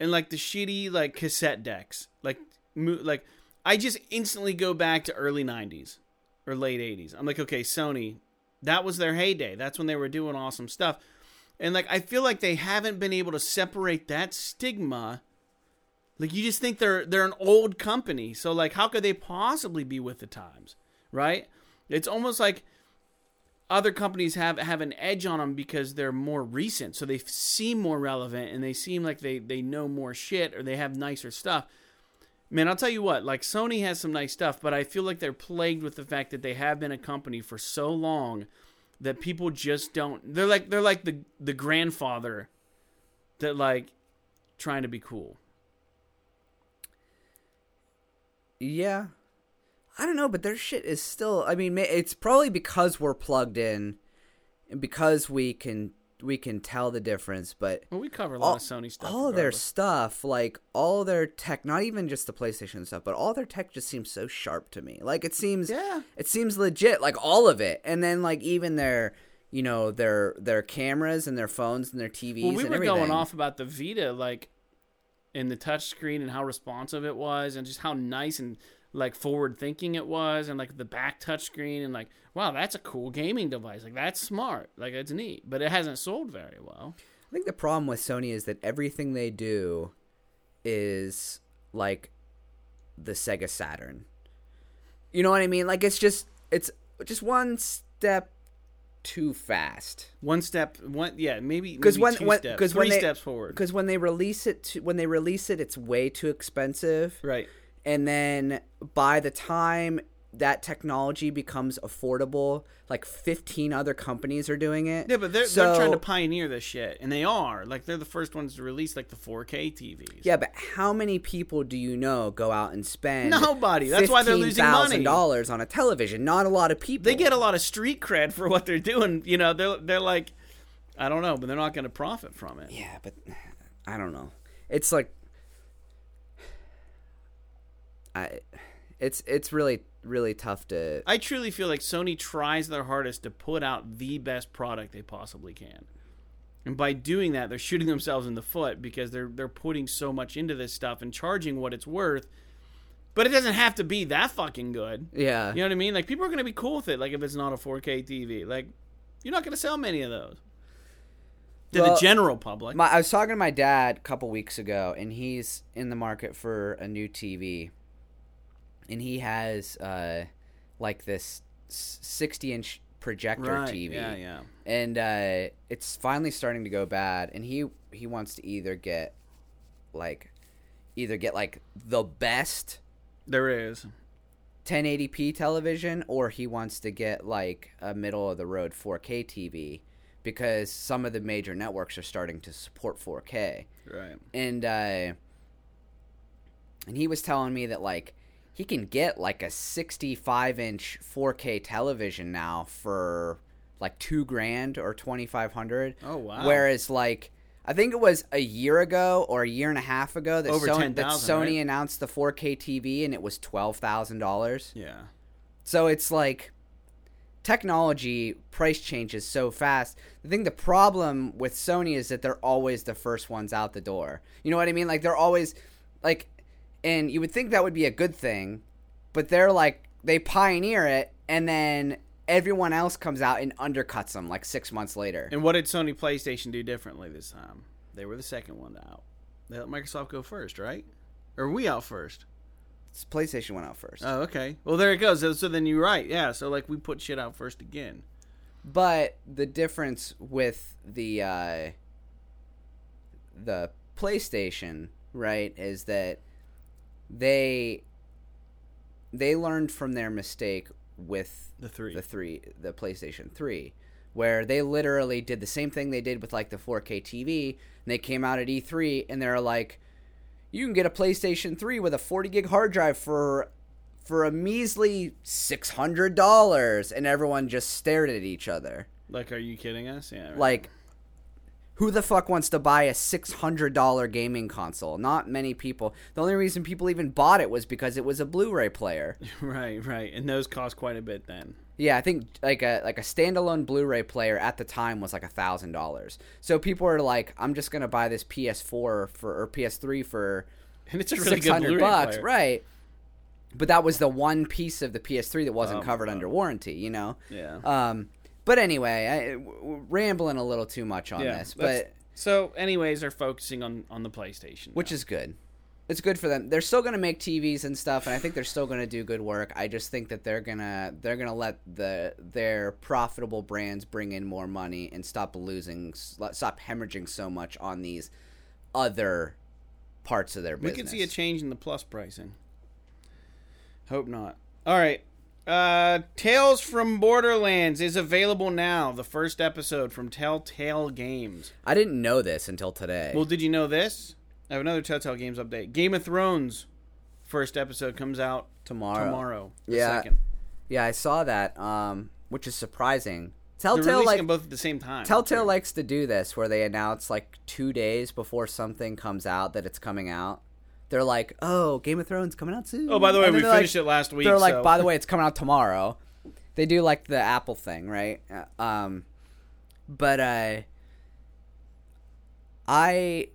Speaker 1: and like the shitty like cassette decks. Like, mo- like I just instantly go back to early '90s or late '80s. I'm like, okay, Sony, that was their heyday. That's when they were doing awesome stuff. And like I feel like they haven't been able to separate that stigma. Like you just think they're they're an old company. So like how could they possibly be with the times? Right? It's almost like other companies have have an edge on them because they're more recent. So they seem more relevant and they seem like they they know more shit or they have nicer stuff. Man, I'll tell you what, like Sony has some nice stuff, but I feel like they're plagued with the fact that they have been a company for so long that people just don't they're like they're like the the grandfather that like trying to be cool.
Speaker 3: Yeah i don't know but their shit is still i mean it's probably because we're plugged in and because we can we can tell the difference but
Speaker 1: Well, we cover a lot
Speaker 3: all,
Speaker 1: of Sony stuff.
Speaker 3: all their stuff, like all their tech, not even just the PlayStation stuff, but all their tech just seems so sharp to me. Like it seems,
Speaker 1: Yeah.
Speaker 3: it seems legit. Like all of it, and then like even their, you know, their their cameras and their phones and their TVs.
Speaker 1: Well, we were
Speaker 3: everything.
Speaker 1: going off about the Vita, like in the touchscreen and how responsive it was, and just how nice and like forward thinking it was, and like the back touchscreen, and like wow, that's a cool gaming device. Like that's smart. Like it's neat, but it hasn't sold very well.
Speaker 3: I think the problem with Sony is that everything they do is like the Sega Saturn. You know what I mean? Like it's just it's just one step too fast.
Speaker 1: One step, one yeah, maybe
Speaker 3: because when when because
Speaker 1: three
Speaker 3: when they,
Speaker 1: steps forward.
Speaker 3: because when they release it to, when they release it it's way too expensive
Speaker 1: Right.
Speaker 3: and then by the time that technology becomes affordable like 15 other companies are doing it
Speaker 1: Yeah, but they're
Speaker 3: so,
Speaker 1: they're trying to pioneer this shit, and they are. Like they're the first ones to release like the 4K TVs.
Speaker 3: yeah but how many people do you know go out and spend
Speaker 1: Nobody. That's why they're losing money.
Speaker 3: dollars on a television not a lot of people
Speaker 1: they get a lot of street cred for what they're doing. You know, they're they're like, I don't know, but they're not going to profit from it.
Speaker 3: yeah but i don't know it's like i it's it's really really tough to
Speaker 1: I truly feel like Sony tries their hardest to put out the best product they possibly can. And by doing that, they're shooting themselves in the foot because they're they're putting so much into this stuff and charging what it's worth. But it doesn't have to be that fucking good.
Speaker 3: Yeah.
Speaker 1: You know what I mean? Like people are gonna be cool with it. Like if it's not a 4K TV, like you're not gonna sell many of those to
Speaker 3: Well,
Speaker 1: the general public.
Speaker 3: My, I was talking to my dad a couple weeks ago, and he's in the market for a new TV, and he has uh, like this sixty inch projector
Speaker 1: right?
Speaker 3: TV,
Speaker 1: Yeah, yeah.
Speaker 3: and uh, it's finally starting to go bad, and he he wants to either get like either get like the best
Speaker 1: There is.
Speaker 3: 1080p television or he wants to get like a middle of the road 4K TV because some of the major networks are starting to support 4K.
Speaker 1: Right.
Speaker 3: And uh and he was telling me that like he can get like a 65 inch 4K television now for like 2 grand or 2500
Speaker 1: Oh wow.
Speaker 3: Whereas, like, I think it was a year ago or a year and a half ago that,
Speaker 1: Over
Speaker 3: Sony, that Sony
Speaker 1: right?
Speaker 3: announced the 4K TV and it was twelve thousand dollars.
Speaker 1: Yeah.
Speaker 3: So it's like technology price changes so fast. I think the problem with Sony is that they're always the first ones out the door. You know what I mean? Like they're always like, and you would think that would be a good thing, but they're like they pioneer it and then everyone else comes out and undercuts them like six months later.
Speaker 1: And what did Sony PlayStation do differently this time? They were the second one out. They let Microsoft go first, right? Or we out first?
Speaker 3: PlayStation went out first.
Speaker 1: Oh, okay. Well, there it goes. So, so then you're right. Yeah. So like we put shit out first again.
Speaker 3: But the difference with the uh, the PlayStation, right, is that they they learned from their mistake with
Speaker 1: The three.
Speaker 3: the three the PlayStation 3 where they literally did the same thing they did with like the 4K TV and they came out at E3 and they're like you can get a PlayStation 3 with a 40 gig hard drive for for a measly $600 and everyone just stared at each other
Speaker 1: Like, are you kidding us? Yeah. right.
Speaker 3: like who the fuck wants to buy a $600 gaming console not many people the only reason people even bought it was because it was a blu-ray player <laughs>
Speaker 1: right, right. And those cost quite a bit then.
Speaker 3: Yeah, I think like a like a standalone Blu-ray player at the time was like a thousand dollars. So people are like, I'm just gonna buy this PS4 for or PS3 for <laughs>
Speaker 1: And it's a really good Blu-ray
Speaker 3: bucks,
Speaker 1: player.
Speaker 3: right? But that was the one piece of the PS3 that wasn't
Speaker 1: Oh
Speaker 3: covered under warranty, you know.
Speaker 1: Yeah.
Speaker 3: Um, but anyway, I, w- rambling a little too much on
Speaker 1: yeah.
Speaker 3: this, but
Speaker 1: so, anyways, they're focusing on on the PlayStation,
Speaker 3: which is good. It's good for them. They're still going to make TVs and stuff, and I think they're still going to do good work. I just think that they're gonna they're gonna let the their profitable brands bring in more money and stop losing, stop hemorrhaging so much on these other parts of their business.
Speaker 1: we could see a change in the plus pricing. Hope not. All right. Uh, Tales from Borderlands is available now. The first episode from Telltale Games.
Speaker 3: I didn't know this until today.
Speaker 1: Well, did you know this? I have another Telltale Games update. Game of Thrones first episode comes out
Speaker 3: tomorrow.
Speaker 1: tomorrow. the
Speaker 3: Yeah.
Speaker 1: second.
Speaker 3: Yeah, I saw that, um, which is surprising. Telltale like
Speaker 1: them both at the same time.
Speaker 3: Telltale likes to do this where they announce like two days before something comes out that it's coming out. They're like, "Oh, Game of Thrones coming out soon."
Speaker 1: Oh, by the way, we finished
Speaker 3: like,
Speaker 1: it last week.
Speaker 3: They're like,
Speaker 1: so-
Speaker 3: "By the way, it's coming out tomorrow." They do like the Apple thing, right? Uh, Um, but uh, I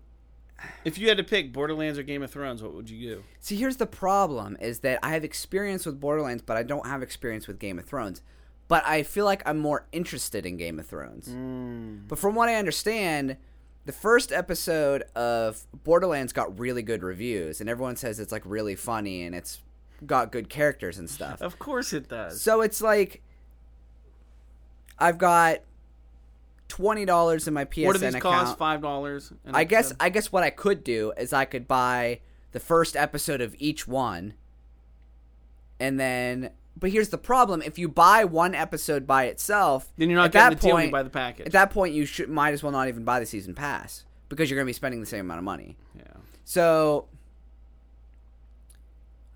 Speaker 1: if you had to pick Borderlands or Game of Thrones, what would you do?
Speaker 3: See, here's the problem: is that I have experience with Borderlands, but I don't have experience with Game of Thrones. But I feel like I'm more interested in Game of Thrones.
Speaker 1: Mm.
Speaker 3: But from what I understand, the first episode of Borderlands got really good reviews, and everyone says it's like really funny and it's got good characters and stuff.
Speaker 1: Of course it does.
Speaker 3: So it's like I've got twenty dollars in my PSN
Speaker 1: what do these
Speaker 3: account.
Speaker 1: cost? Five dollars.
Speaker 3: I guess I guess what I could do is I could buy the first episode of each one, and then. But here's the problem: if you buy one episode by itself,
Speaker 1: Then you're not getting
Speaker 3: that
Speaker 1: the deal
Speaker 3: point,
Speaker 1: buy the package.
Speaker 3: At that point, you should might as well not even buy the season pass because you're going to be spending the same amount of money.
Speaker 1: yeah.
Speaker 3: So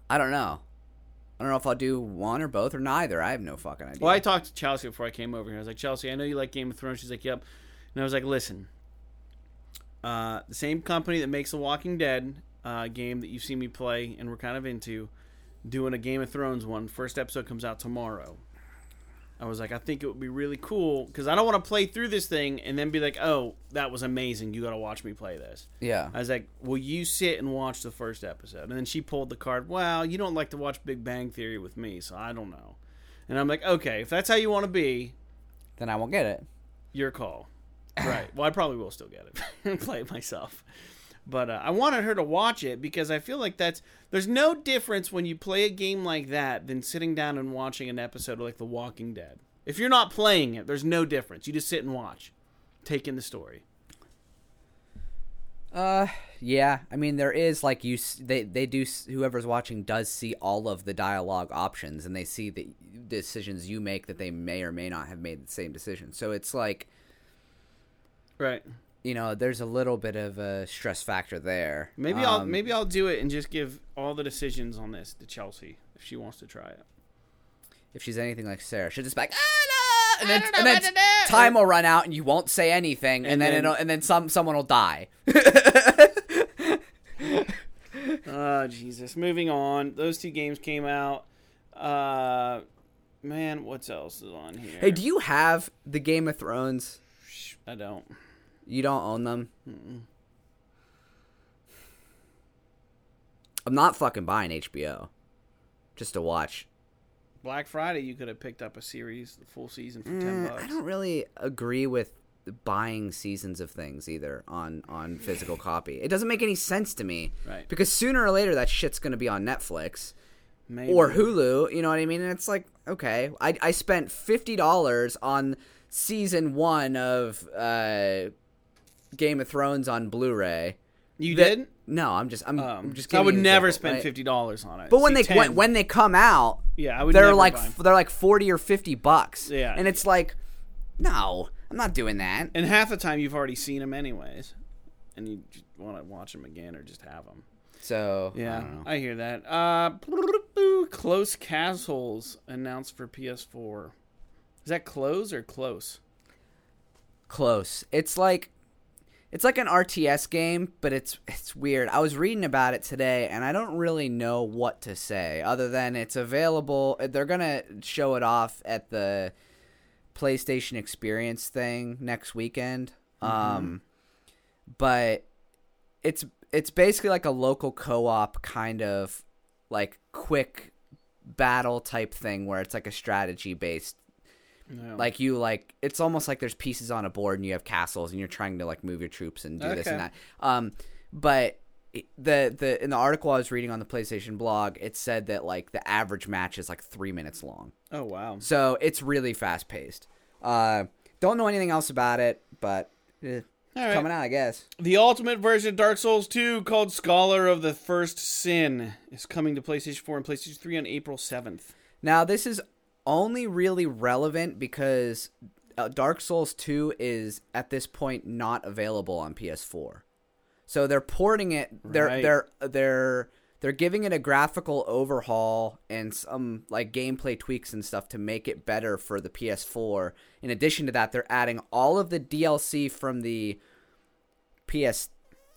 Speaker 3: I don't know. I don't know if I'll do one or both or neither. I have no fucking idea.
Speaker 1: Well, I talked to Chelsea before I came over here. I was like, Chelsea, I know you like Game of Thrones. She's like, Yep. And I was like, Listen, uh, the same company that makes the Walking Dead uh, game that you've seen me play and we're kind of into, doing a Game of Thrones one. First episode comes out tomorrow. I was like, I think it would be really cool because I don't want to play through this thing and then be like, oh, that was amazing. You got to watch me play this.
Speaker 3: Yeah.
Speaker 1: I was like, will you sit and watch the first episode? And then she pulled the card. Well, you don't like to watch Big Bang Theory with me, so I don't know. And I'm like, okay, if that's how you want to be,
Speaker 3: Then I won't get it.
Speaker 1: your call. Right. Well, I probably will still get it <laughs> and play it myself. But uh, I wanted her to watch it because I feel like that's there's no difference when you play a game like that than sitting down and watching an episode like The Walking Dead. If you're not playing it, there's no difference. You just sit and watch, take in the story.
Speaker 3: Uh, yeah. I mean, there is like you. They they do. Whoever's watching does see all of the dialogue options, and they see the decisions you make that they may or may not have made the same decision. So it's like
Speaker 1: Right.
Speaker 3: You know, there's a little bit of a stress factor there.
Speaker 1: Maybe I'll
Speaker 3: Um,
Speaker 1: maybe I'll do it and just give all the decisions on this to Chelsea if she wants to try it.
Speaker 3: if she's anything like Sarah, she'll just be like, ah, no! and then, and then time will run out, and you won't say anything, and,
Speaker 1: And
Speaker 3: then,
Speaker 1: then-
Speaker 3: it'll, and then some someone will die.
Speaker 1: oh <laughs> Jesus. Moving on. Those two games came out. Uh, man, what else is on here?
Speaker 3: hey, do you have the Game of Thrones?
Speaker 1: I don't.
Speaker 3: You don't own them. I'm not fucking buying HBO just to watch.
Speaker 1: Black Friday, you could have picked up a series, the full season for ten
Speaker 3: Mm,
Speaker 1: bucks.
Speaker 3: I don't really agree with buying seasons of things either on on physical <laughs> copy. It doesn't make any sense to me.
Speaker 1: Right.
Speaker 3: Because sooner or later that shit's going to be on Netflix
Speaker 1: Maybe.
Speaker 3: or Hulu, you know what I mean? And it's like, okay, I I spent $50 on season 1 of uh Game of Thrones on Blu-ray.
Speaker 1: You
Speaker 3: That-
Speaker 1: did?
Speaker 3: No, I'm just I'm,
Speaker 1: Um,
Speaker 3: I'm just
Speaker 1: I would never
Speaker 3: example,
Speaker 1: spend
Speaker 3: right?
Speaker 1: fifty dollars on it.
Speaker 3: But when
Speaker 1: See,
Speaker 3: they when, when they come out,
Speaker 1: yeah, I would
Speaker 3: they're like they're like 40 or 50 bucks.
Speaker 1: Yeah.
Speaker 3: And it's like no, I'm not doing that.
Speaker 1: and half the time you've already seen them anyways, and you want to watch them again or just have them.
Speaker 3: So, I
Speaker 1: Yeah,
Speaker 3: don't know.
Speaker 1: I, hear that. Uh, Close Castles announced for PS4. Is that close or close?
Speaker 3: close. It's like it's like an RTS game, but it's it's weird. I was reading about it today and I don't really know what to say other than it's available. They're going to show it off at the PlayStation Experience thing next weekend. Um but it's it's basically like a local co-op kind of like quick battle type thing where it's like a strategy based
Speaker 1: No.
Speaker 3: like you like it's almost like there's pieces on a board and you have castles and you're trying to like move your troops and do this and that um but the the in the article i was reading on the playstation blog it said that like the average match is like three minutes long
Speaker 1: oh wow.
Speaker 3: so it's really fast paced uh don't know anything else about it but eh,
Speaker 1: right.
Speaker 3: coming out i guess
Speaker 1: The ultimate version of Dark Souls 2, called Scholar of the First Sin, is coming to PlayStation 4 and PlayStation 3 on April 7th.
Speaker 3: Now, this is only really relevant because uh, Dark Souls 2 is at this point not available on PS4. So they're porting it they're
Speaker 1: Right.
Speaker 3: they're they're they're giving it a graphical overhaul and some like gameplay tweaks and stuff to make it better for the PS4. In addition to that, they're adding all of the DLC from the PS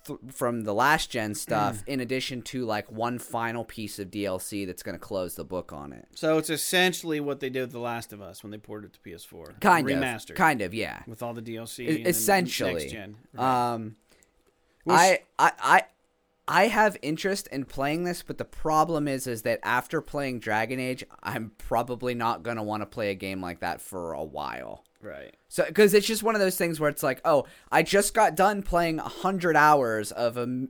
Speaker 3: th- from the last gen stuff in addition to like one final piece of DLC that's going to close the book on it.
Speaker 1: So it's essentially what they did with The Last of Us when they ported it to PS4.
Speaker 3: kind
Speaker 1: Remastered.
Speaker 3: of kind of yeah
Speaker 1: With all the DLC.
Speaker 3: E-
Speaker 1: and
Speaker 3: essentially
Speaker 1: Next gen. Right.
Speaker 3: um
Speaker 1: Which-
Speaker 3: I, I i i have interest in playing this but the problem is is that after playing dragon age i'm probably not going to want to play a game like that for a while
Speaker 1: right.
Speaker 3: so because it's just one of those things where it's like oh i just got done playing 100 hours of a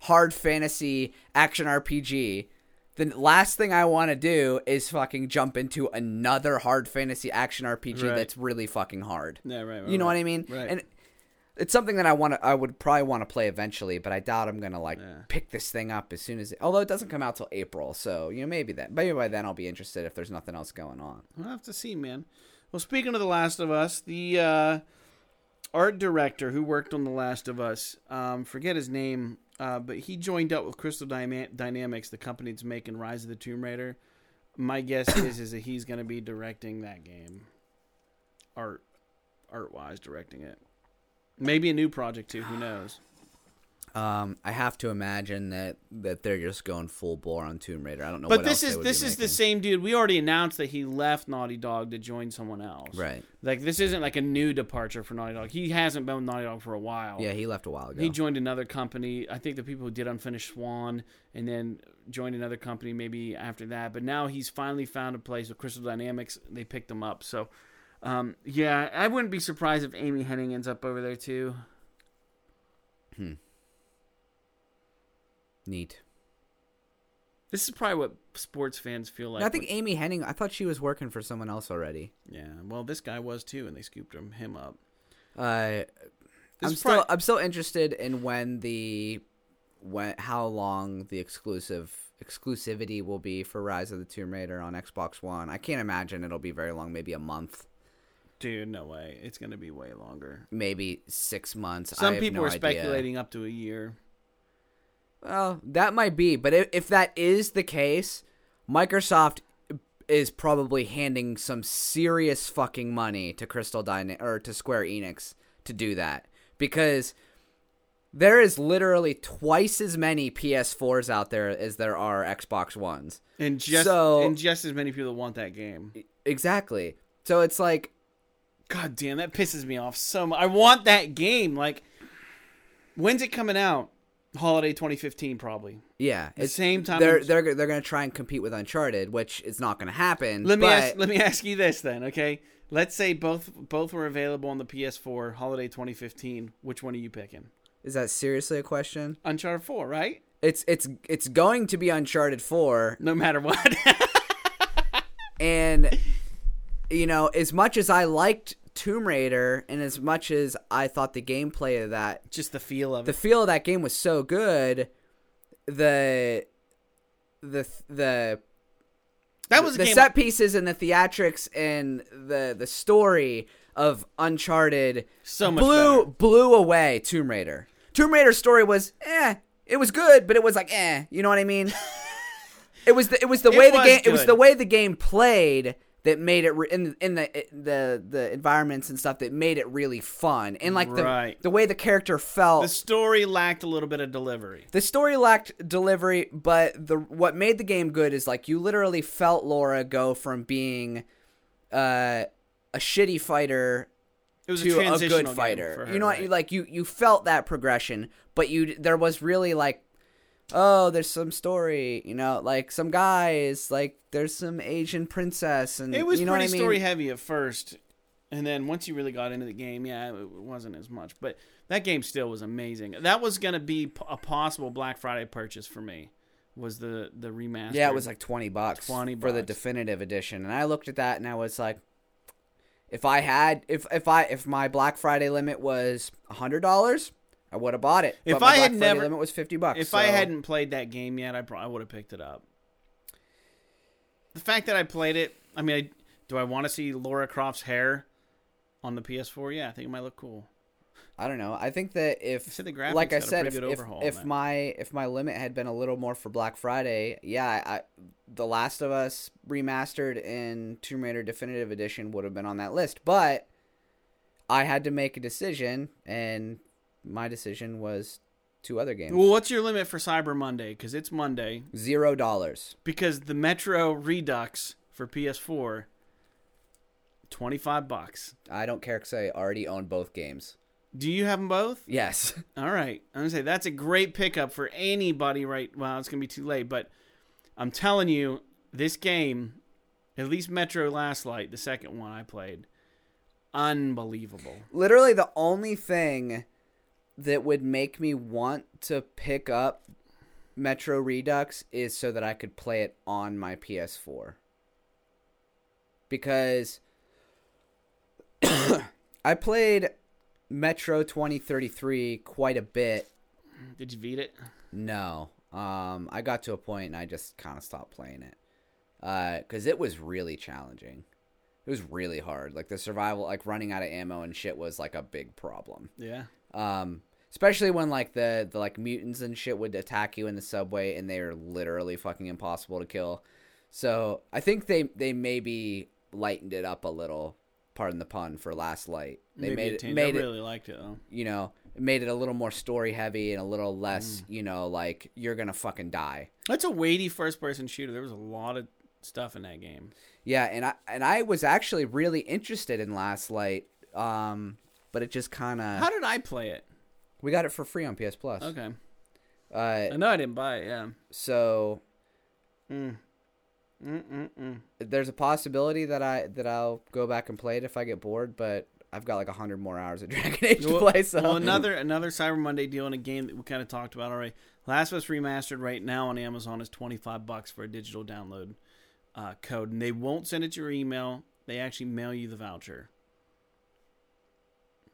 Speaker 3: hard fantasy action rpg the last thing I want to do is fucking jump into another hard fantasy action RPG
Speaker 1: Right.
Speaker 3: that's really fucking hard.
Speaker 1: Yeah, right, right,
Speaker 3: You know
Speaker 1: right.
Speaker 3: what I mean?
Speaker 1: Right.
Speaker 3: And it's something that I want to. I would probably want to play eventually, but I doubt I'm gonna like
Speaker 1: Yeah.
Speaker 3: pick this thing up as soon as. It, although it doesn't come out till April, so you know maybe then. Maybe by then I'll be interested if there's nothing else going on.
Speaker 1: We'll have to see, man. Well, speaking of The Last of Us, the uh, art director who worked on The Last of Us, um, forget his name, uh, but he joined up with Crystal Dynamics, the company that's making Rise of the Tomb Raider. My guess is is that he's going to be directing that game, art, art wise, directing it. Maybe a new project too. Who knows?
Speaker 3: Um, I have to imagine that that they're just going full bore on Tomb Raider. I don't know.
Speaker 1: But this is this is the same dude. We already announced that he left Naughty Dog to join someone else.
Speaker 3: Right.
Speaker 1: Like this isn't like a new departure for Naughty Dog. He hasn't been with Naughty Dog for a while.
Speaker 3: Yeah, he left a while ago.
Speaker 1: He joined another company. I think the people who did Unfinished Swan, and then joined another company maybe after that. But now he's finally found a place with Crystal Dynamics. They picked him up. So, um, yeah, I wouldn't be surprised if Amy Hennig ends up over there too.
Speaker 3: Neat.
Speaker 1: This is probably what sports fans feel like.
Speaker 3: I think Amy Hennig. I thought she was working for someone else already.
Speaker 1: yeah. Well, this guy was too, and they scooped him him up.
Speaker 3: Uh, I'm
Speaker 1: is
Speaker 3: still I'm still interested in when the when how long the exclusive exclusivity will be for Rise of the Tomb Raider on Xbox One. I can't imagine it'll be very long. Maybe a month.
Speaker 1: Dude, no way. It's gonna be way longer.
Speaker 3: Maybe six months. I
Speaker 1: Some people
Speaker 3: no
Speaker 1: are
Speaker 3: idea.
Speaker 1: speculating up to a year.
Speaker 3: Well, that might be, but if, if that is the case, Microsoft is probably handing some serious fucking money to Crystal Dyna or to Square Enix to do that because there is literally twice as many PS4s out there as there are Xbox Ones.
Speaker 1: And just
Speaker 3: So-
Speaker 1: and just as many people that want that game.
Speaker 3: Exactly. So it's like
Speaker 1: God damn, that pisses me off so much. I want that game. Like, when's it coming out? Holiday 2015, probably.
Speaker 3: yeah,
Speaker 1: At
Speaker 3: The
Speaker 1: same time
Speaker 3: they're they're they're going to try and compete with Uncharted, which is not going to happen.
Speaker 1: Let me
Speaker 3: but
Speaker 1: ask. Let me ask you this then, okay? Let's say both both were available on the PS4 Holiday 2015. Which one are you picking?
Speaker 3: is that seriously a question?
Speaker 1: Uncharted 4, right?
Speaker 3: It's it's it's going to be Uncharted 4
Speaker 1: No matter what. <laughs>
Speaker 3: and you know, as much as I liked Tomb Raider and as much as I thought the gameplay of that
Speaker 1: Just the feel of
Speaker 3: the
Speaker 1: it.
Speaker 3: feel of that game was so good, the the the
Speaker 1: That was
Speaker 3: the set pieces and the theatrics and the the story of Uncharted
Speaker 1: So much
Speaker 3: blew
Speaker 1: better.
Speaker 3: blew away Tomb Raider. Tomb Raider's story was eh, it was good, but it was like eh, you know what I mean? <laughs> it was the it was the
Speaker 1: It
Speaker 3: way the
Speaker 1: was
Speaker 3: game it was the way the game played that made it re- in in the the the environments and stuff that made it really fun and like the
Speaker 1: Right.
Speaker 3: the way the character felt
Speaker 1: the story lacked a little bit of delivery.
Speaker 3: the story lacked delivery, but the what made the game good is like you literally felt Laura go from being uh, a shitty fighter
Speaker 1: It was
Speaker 3: to
Speaker 1: a
Speaker 3: a good fighter.
Speaker 1: her,
Speaker 3: you know, what?
Speaker 1: right?
Speaker 3: like you you felt that progression, but you there was really like, oh, there's some story. You know, like some guys, like there's some Asian princess, and
Speaker 1: It was
Speaker 3: you know
Speaker 1: pretty
Speaker 3: what I mean?
Speaker 1: story heavy at first, and then once you really got into the game, yeah, it wasn't as much. But that game still was amazing. That was gonna be a possible Black Friday purchase for me. Was the the remaster?
Speaker 3: Yeah, it was like twenty bucks
Speaker 1: 20
Speaker 3: for the definitive edition, and I looked at that and I was like, if I had, if if I if my Black Friday limit was hundred dollars, I would have bought it.
Speaker 1: If I
Speaker 3: Black
Speaker 1: had
Speaker 3: Friday
Speaker 1: never-
Speaker 3: limit was fifty bucks.
Speaker 1: If I hadn't played that game yet, I probably would have picked it up. The fact that I played it, I mean, I, do I want to see Laura Croft's hair on the PS4? Yeah, I think it might look cool.
Speaker 3: I don't know. I think that if,
Speaker 1: the
Speaker 3: like I said, if if, if my if my limit had been a little more for Black Friday, yeah, I, I The Last of Us remastered and Tomb Raider Definitive Edition would have been on that list, but I had to make a decision, and my decision was two other games.
Speaker 1: Well, what's your limit for Cyber Monday? Because it's Monday.
Speaker 3: Zero dollars.
Speaker 1: Because the Metro Redux for PS4, twenty five bucks.
Speaker 3: I don't care because I already own both games.
Speaker 1: Do you have them both?
Speaker 3: Yes. <laughs>
Speaker 1: All right. I'm gonna say that's a great pickup for anybody. Right? Well, it's gonna be too late, but I'm telling you, this game, at least Metro Last Light, the second one I played, unbelievable.
Speaker 3: Literally, the only thing that would make me want to pick up Metro Redux is so that I could play it on my PS4. Because <coughs> I played Metro 2033 quite a bit.
Speaker 1: Did you beat it?
Speaker 3: No. Um, I got to a point and I just kind of stopped playing it. Because it was really challenging. It was really hard. Like the survival, like running out of ammo and shit was like a big problem.
Speaker 1: Yeah.
Speaker 3: Um, especially when like the, the like mutants and shit would attack you in the subway and they are literally fucking impossible to kill. So I think they they maybe lightened it up a little pardon the pun, for Last Light. They
Speaker 1: Maybe
Speaker 3: made it made
Speaker 1: I
Speaker 3: it
Speaker 1: really liked it though.
Speaker 3: you know made it a little more story heavy and a little less
Speaker 1: Mm.
Speaker 3: you know like you're gonna fucking die.
Speaker 1: That's a weighty first person shooter. There was a lot of stuff in that game.
Speaker 3: Yeah, and I and I was actually really interested in Last Light, um, but it just kind of.
Speaker 1: How did I play it?
Speaker 3: we got it for free on PS Plus.
Speaker 1: Okay.
Speaker 3: Uh,
Speaker 1: I know I didn't buy it. Yeah.
Speaker 3: so
Speaker 1: Mm. Mm-mm-mm.
Speaker 3: there's a possibility that I that I'll go back and play it if I get bored, but I've got like hundred more hours of <laughs> Dragon Age to play. So
Speaker 1: well, another <laughs> another Cyber Monday deal in a game that we kind of talked about already. Last of Us Remastered right now on Amazon is twenty five bucks for a digital download uh, code, and they won't send it to your email. They actually mail you the voucher.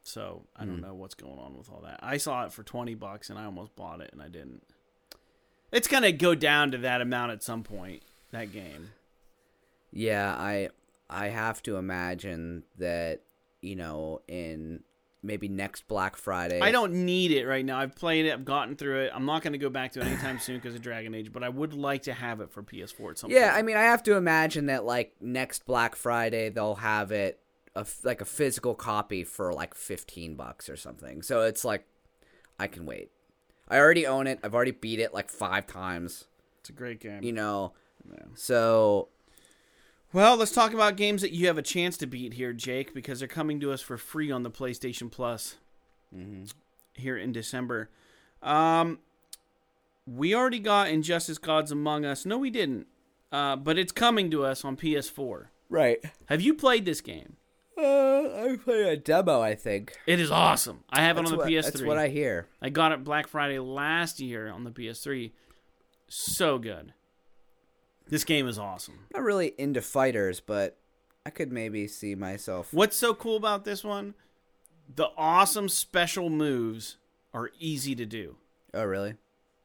Speaker 1: So I don't
Speaker 3: Hmm.
Speaker 1: know what's going on with all that. I saw it for twenty bucks, and I almost bought it, and I didn't. It's gonna go down to that amount at some point. That game.
Speaker 3: yeah, I I have to imagine that you know in maybe next Black Friday.
Speaker 1: I don't need it right now. I've played it. I've gotten through it. I'm not going to go back to it anytime soon because of Dragon Age, but I would like to have it for PS4 at some
Speaker 3: Yeah,
Speaker 1: point.
Speaker 3: I mean, I have to imagine that like next Black Friday they'll have it a like a physical copy for like fifteen bucks or something. So it's like I can wait. I already own it. I've already beat it like five times.
Speaker 1: It's a great game.
Speaker 3: You know,
Speaker 1: Yeah.
Speaker 3: so
Speaker 1: Well, let's talk about games that you have a chance to beat here, Jake, because they're coming to us for free on the PlayStation Plus here in December. Um, we already got Injustice Gods Among Us. No, we didn't. Uh, but it's coming to us on PS4.
Speaker 3: right.
Speaker 1: Have you played this game?
Speaker 3: Uh, I play a demo. I think
Speaker 1: It is awesome. I have
Speaker 3: that's
Speaker 1: it on the
Speaker 3: what,
Speaker 1: PS3.
Speaker 3: That's what I hear.
Speaker 1: I got it Black Friday last year on the PS3. So good. This game is awesome.
Speaker 3: Not really into fighters, but I could maybe see myself.
Speaker 1: What's so cool about this one? The awesome special moves are easy to do.
Speaker 3: Oh, really?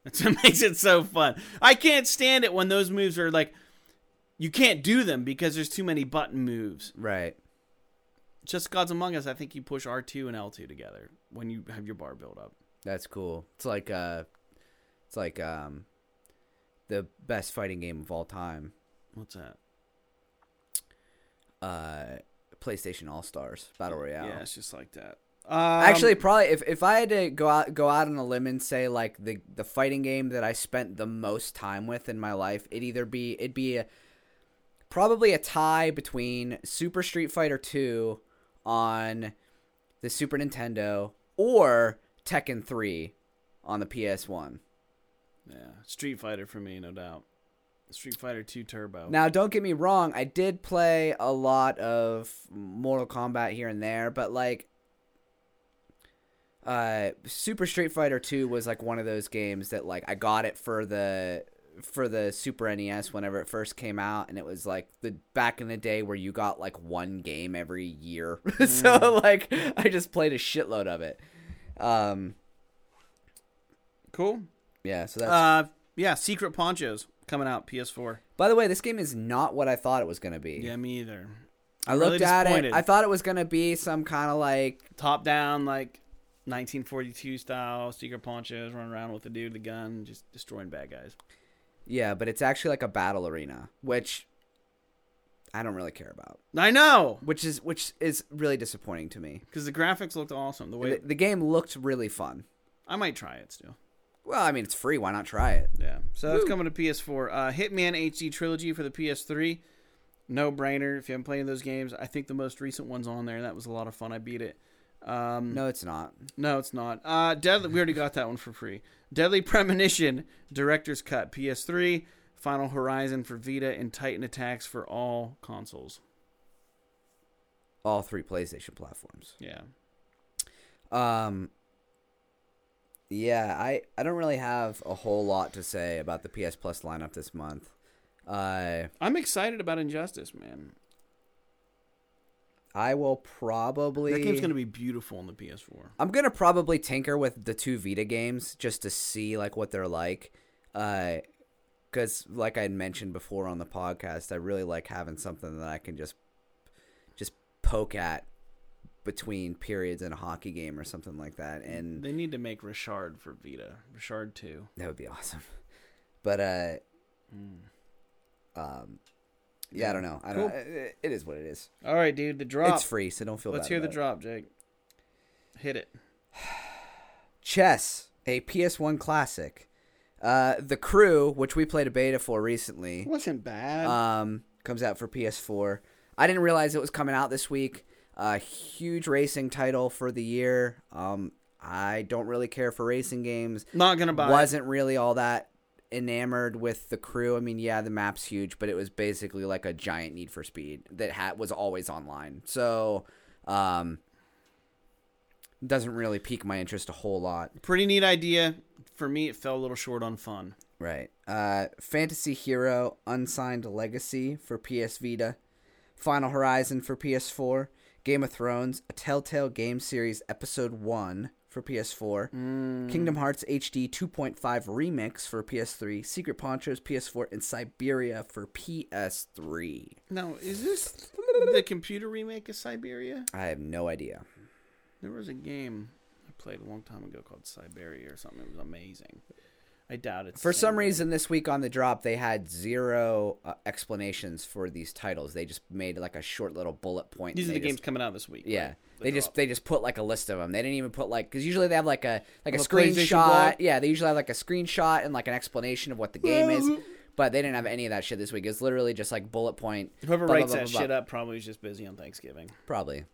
Speaker 1: That's what <laughs> makes it so fun. I can't stand it when those moves are like you can't do them because there's too many button moves.
Speaker 3: Right.
Speaker 1: Just Gods Among Us, I think you push R2 and L2 together when you have your bar build up.
Speaker 3: That's cool. It's like uh, it's like um, the best fighting game of all time.
Speaker 1: What's that?
Speaker 3: Uh, PlayStation All Stars Battle Royale.
Speaker 1: Yeah, it's just like that. Um,
Speaker 3: Actually, probably if, if I had to go out go out on a limb and say like the the fighting game that I spent the most time with in my life, it'd either be it'd be a, probably a tie between Super Street Fighter Two on the Super Nintendo or Tekken Three on the PS One.
Speaker 1: yeah, Street Fighter for me, no doubt. Street Fighter 2 Turbo.
Speaker 3: Now, don't get me wrong, I did play a lot of Mortal Kombat here and there, but like uh Super Street Fighter 2 was like one of those games that like I got it for the for the Super NES whenever it first came out and it was like the back in the day where you got like one game every year. <laughs> so like I just played a shitload of it. Um
Speaker 1: cool.
Speaker 3: yeah, so that's
Speaker 1: Uh, yeah, Secret Ponchos coming out PS4.
Speaker 3: By the way, this game is not what I thought it was going to be.
Speaker 1: Yeah, me either.
Speaker 3: I
Speaker 1: really
Speaker 3: looked at it. I thought it was going to be some kind of like
Speaker 1: Top down, like 1942 style, Secret Ponchos, running around with a dude, with a gun, just destroying bad guys.
Speaker 3: Yeah, but it's actually like a battle arena, which I don't really care about.
Speaker 1: I know,
Speaker 3: Which is which is really disappointing to me.
Speaker 1: because the graphics looked awesome. The way
Speaker 3: The, the game looked really fun.
Speaker 1: I might try it still.
Speaker 3: Well, I mean, it's free. Why not try it?
Speaker 1: Yeah, so that's coming to PS4. Uh, Hitman HD Trilogy for the PS3, no brainer. If you haven't played those games, I think the most recent one's on there. That was a lot of fun. I beat it. Um,
Speaker 3: No, it's not.
Speaker 1: No, it's not. Uh, Deadly. We already got that one for free. Deadly Premonition, Director's Cut, PS3, Final Horizon for Vita, and Titan Attacks for all consoles.
Speaker 3: All three PlayStation platforms.
Speaker 1: Yeah.
Speaker 3: Um. Yeah, I I don't really have a whole lot to say about the PS Plus lineup this month. Uh,
Speaker 1: I'm excited about Injustice, man.
Speaker 3: I will probably.
Speaker 1: That game's gonna be beautiful on the PS4.
Speaker 3: I'm gonna probably tinker with the two Vita games just to see like what they're like, because like I had mentioned before on the podcast, I really like having something that I can just just poke at between periods in a hockey game or something like that, and
Speaker 1: They need to make Rochard for Vita. Rochard 2.
Speaker 3: that would be awesome. But uh, um, yeah, I don't know. I don't. It, it is what it is.
Speaker 1: All right, dude. The drop.
Speaker 3: It's free, so don't feel
Speaker 1: Let's hear the
Speaker 3: it.
Speaker 1: drop, Jake. Hit it. <sighs>
Speaker 3: Chess, a PS1 classic. Uh, the Crew, which we played a beta for recently,
Speaker 1: wasn't bad.
Speaker 3: um, comes out for PS4. I didn't realize it was coming out this week. A huge racing title for the year. Um, I don't really care for racing games.
Speaker 1: Not gonna buy. it.
Speaker 3: Wasn't really all that enamored with the crew. I mean, yeah, the map's huge, but it was basically like a giant Need for Speed that had was always online. So, um, doesn't really pique my interest a whole lot.
Speaker 1: Pretty neat idea. For me, it fell a little short on fun.
Speaker 3: Right. Uh, Fantasy Hero Unsigned Legacy for PS Vita, Final Horizon for PS4, Game of Thrones, a Telltale Game Series Episode 1 for PS4, Kingdom Hearts HD 2.5 Remix for PS3, Secret Ponchos PS4, and Syberia for PS3.
Speaker 1: Now, is this the computer remake of Syberia?
Speaker 3: I have no idea.
Speaker 1: There was a game I played a long time ago called Syberia or something. It was amazing. I doubt it.
Speaker 3: For some
Speaker 1: game.
Speaker 3: reason, this week on the drop, they had zero uh, explanations for these titles. They just made like a short little bullet point.
Speaker 1: These are the
Speaker 3: just-
Speaker 1: games coming out this week.
Speaker 3: Yeah,
Speaker 1: right? The
Speaker 3: they just
Speaker 1: drop.
Speaker 3: they just put like a list of them. They didn't even put like because usually they have like a like a
Speaker 1: a
Speaker 3: screenshot. Yeah, they usually have like a screenshot and like an explanation of what the game is. <laughs> But they didn't have any of that shit this week. It's literally just like bullet point.
Speaker 1: Whoever
Speaker 3: blah,
Speaker 1: writes
Speaker 3: blah,
Speaker 1: that
Speaker 3: blah,
Speaker 1: shit up probably was just busy on Thanksgiving.
Speaker 3: Probably.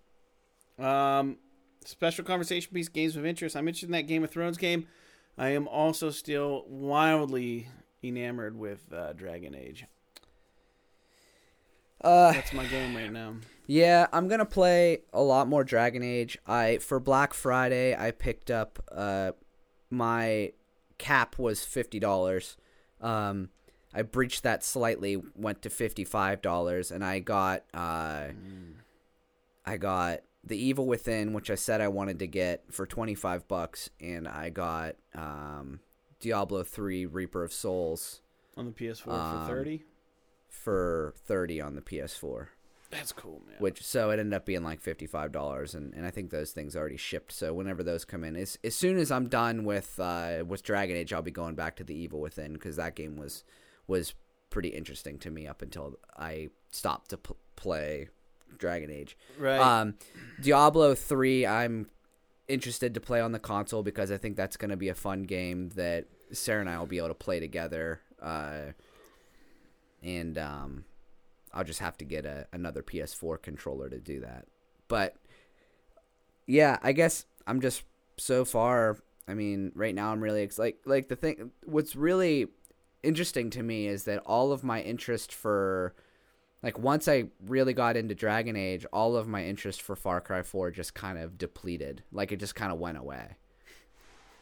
Speaker 1: Um, special conversation piece, games of interest. I'm interested in that Game of Thrones game. I am also still wildly enamored with uh, Dragon Age.
Speaker 3: Uh,
Speaker 1: That's my game right now.
Speaker 3: Yeah, I'm gonna play a lot more Dragon Age. I for Black Friday I picked up uh my cap was fifty dollars. Um, I breached that slightly, went to fifty five dollars, and I got uh, I got the Evil Within, which I said I wanted to get for twenty five bucks, and I got um, Diablo three Reaper of Souls
Speaker 1: On the PS4
Speaker 3: Um,
Speaker 1: for 30.
Speaker 3: for thirty on the PS4.
Speaker 1: That's cool, man.
Speaker 3: Which so it ended up being like fifty five dollars, and, and I think those things already shipped. So whenever those come in, as as soon as I'm done with uh, with Dragon Age, I'll be going back to the Evil Within because that game was was pretty interesting to me up until I stopped to p- play Dragon Age.
Speaker 1: Right.
Speaker 3: Um, Diablo three, I'm interested to play on the console because I think that's going to be a fun game that Sarah and I will be able to play together. Uh, and um, I'll just have to get a, another PS4 controller to do that. But yeah, I guess I'm just so far. I mean, right now I'm really ex- like like the thing. What's really interesting to me is that all of my interest for like once I really got into Dragon Age, all of my interest for Far Cry 4 just kind of depleted. Like it just kind of went away.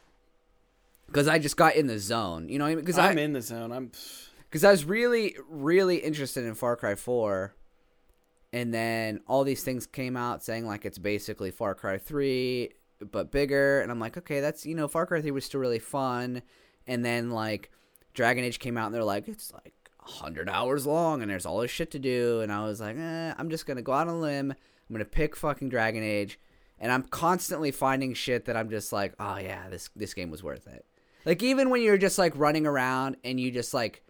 Speaker 3: <laughs> Cuz I just got in the zone, you know, because I
Speaker 1: I'm in the zone. I'm.
Speaker 3: Because I was really, really interested in Far Cry 4. And then all these things came out saying like it's basically Far Cry 3, but bigger. And I'm like, okay, that's, you know, Far Cry 3 was still really fun. And then like Dragon Age came out and they're like, it's like 100 hours long and there's all this shit to do. And I was like, eh, I'm just going to go out on a limb. I'm going to pick fucking Dragon Age. And I'm constantly finding shit that I'm just like, oh yeah, this, this game was worth it. Like even when you're just like running around and you just like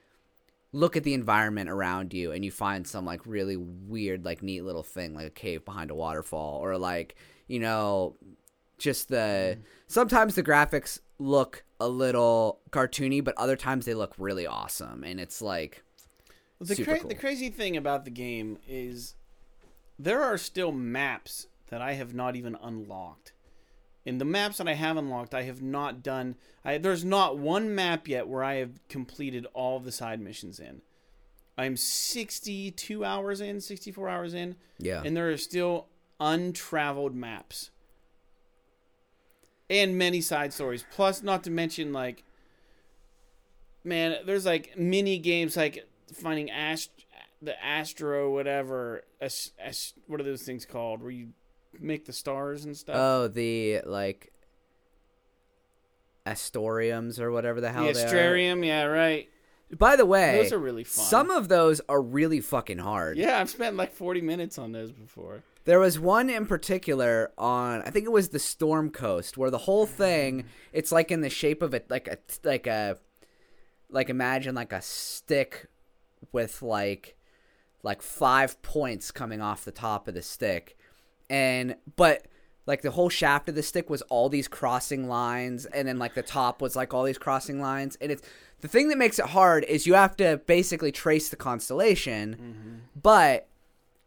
Speaker 3: look at the environment around you and you find some like really weird like neat little thing like a cave behind a waterfall or like you know just the mm. sometimes the graphics look a little cartoony but other times they look really awesome and it's like
Speaker 1: The,
Speaker 3: Super
Speaker 1: cra-
Speaker 3: cool.
Speaker 1: the crazy thing about the game is there are still maps that I have not even unlocked. In the maps that I have unlocked, I have not done. I, there's not one map yet where I have completed all of the side missions in. I'm 62 hours in, 64 hours in,
Speaker 3: yeah
Speaker 1: and there are still untraveled maps and many side stories. Plus, not to mention like, man, there's like mini games like finding Ast the Astro whatever. As, as, what are those things called? Where you make the stars and stuff.
Speaker 3: oh the like astoriums or whatever the hell
Speaker 1: the
Speaker 3: they are.
Speaker 1: Astrarium, yeah, right.
Speaker 3: by the way
Speaker 1: Those are really fun.
Speaker 3: some of those are really fucking hard
Speaker 1: yeah, I've spent like 40 minutes on those before.
Speaker 3: There was one in particular on I think it was the Storm Coast where the whole thing it's like in the shape of it like a like a like imagine like a stick with like like five points coming off the top of the stick, and but like the whole shaft of the stick was all these crossing lines, and then like the top was like all these crossing lines, and it's the thing that makes it hard is you have to basically trace the constellation, mm-hmm. but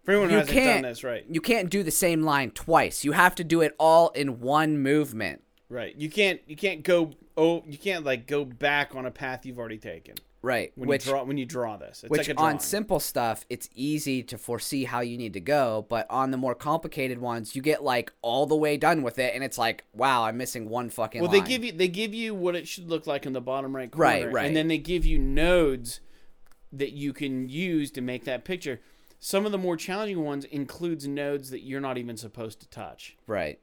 Speaker 1: For anyone
Speaker 3: you can't
Speaker 1: this, right?
Speaker 3: you can't do the same line twice. You have to do it all in one movement.
Speaker 1: Right. You can't you can't go oh you can't like go back on a path you've already taken
Speaker 3: Right.
Speaker 1: when
Speaker 3: which
Speaker 1: you draw when you draw this. It's
Speaker 3: which
Speaker 1: like a
Speaker 3: on simple stuff it's easy to foresee how you need to go, but on the more complicated ones you get like all the way done with it and it's like, wow, I'm missing one fucking
Speaker 1: Well,
Speaker 3: line.
Speaker 1: they give you they give you what it should look like in the bottom right corner,
Speaker 3: Right, right.
Speaker 1: and then they give you nodes that you can use to make that picture. Some of the more challenging ones includes nodes that you're not even supposed to touch,
Speaker 3: Right.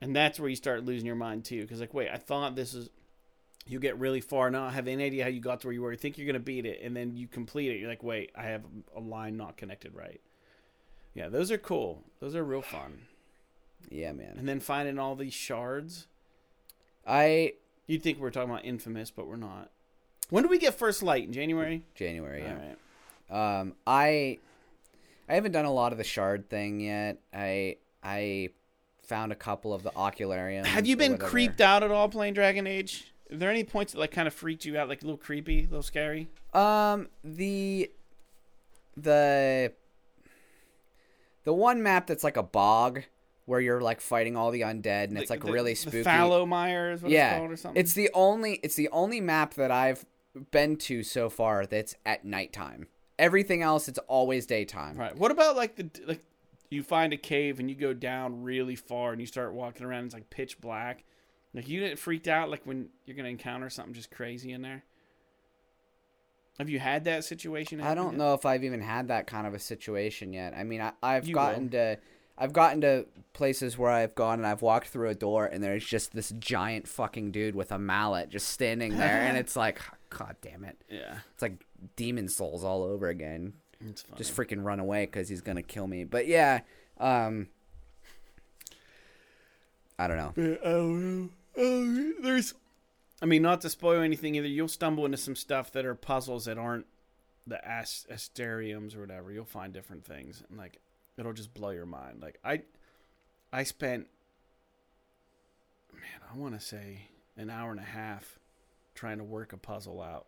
Speaker 1: and that's where you start losing your mind too. Because like, wait, I thought this is. You get really far, not have any idea how you got to where you were. You think you're gonna beat it, and then you complete it. You're like, wait, I have a line not connected right. Yeah, those are cool. Those are real fun.
Speaker 3: Yeah, man.
Speaker 1: And then finding all these shards.
Speaker 3: I
Speaker 1: You'd think we are talking about Infamous, but we're not. When do we get first light in January?
Speaker 3: January, yeah.
Speaker 1: All right.
Speaker 3: Um, I I haven't done a lot of the shard thing yet. I I found a couple of the oculariums.
Speaker 1: Have you been creeped out at all playing Dragon Age? Are there any points that like kind of freaked you out, like a little creepy, a little scary?
Speaker 3: Um, the the the one map that's like a bog where you're like fighting all the undead and it's like
Speaker 1: the-
Speaker 3: really
Speaker 1: the
Speaker 3: spooky.
Speaker 1: Fallowmire is what it's
Speaker 3: yeah,
Speaker 1: called or something.
Speaker 3: it's the only it's the only map that I've been to so far that's at nighttime. Everything else, it's always daytime.
Speaker 1: right. What about like the like you find a cave and you go down really far and you start walking around. It's like pitch black. Like you didn't freaked out like when you're gonna encounter something just crazy in there. Have you had that situation?
Speaker 3: I don't
Speaker 1: yet?
Speaker 3: know if I've even had that kind of a situation yet. I mean, I, I've
Speaker 1: You
Speaker 3: gotten
Speaker 1: will.
Speaker 3: to I've gotten to places where I've gone and I've walked through a door and there's just this giant fucking dude with a mallet just standing there and <laughs> it's like, god damn it,
Speaker 1: Yeah,
Speaker 3: it's like Demon's Souls all over again.
Speaker 1: it's fun.
Speaker 3: Just freaking run away because he's gonna kill me. But yeah, um, I don't know.
Speaker 1: Oh, oh, there's. I mean, not to spoil anything either. You'll stumble into some stuff that are puzzles that aren't the as- astrariums or whatever. You'll find different things, and like it'll just blow your mind. Like I, I spent, man, I want to say an hour and a half trying to work a puzzle out,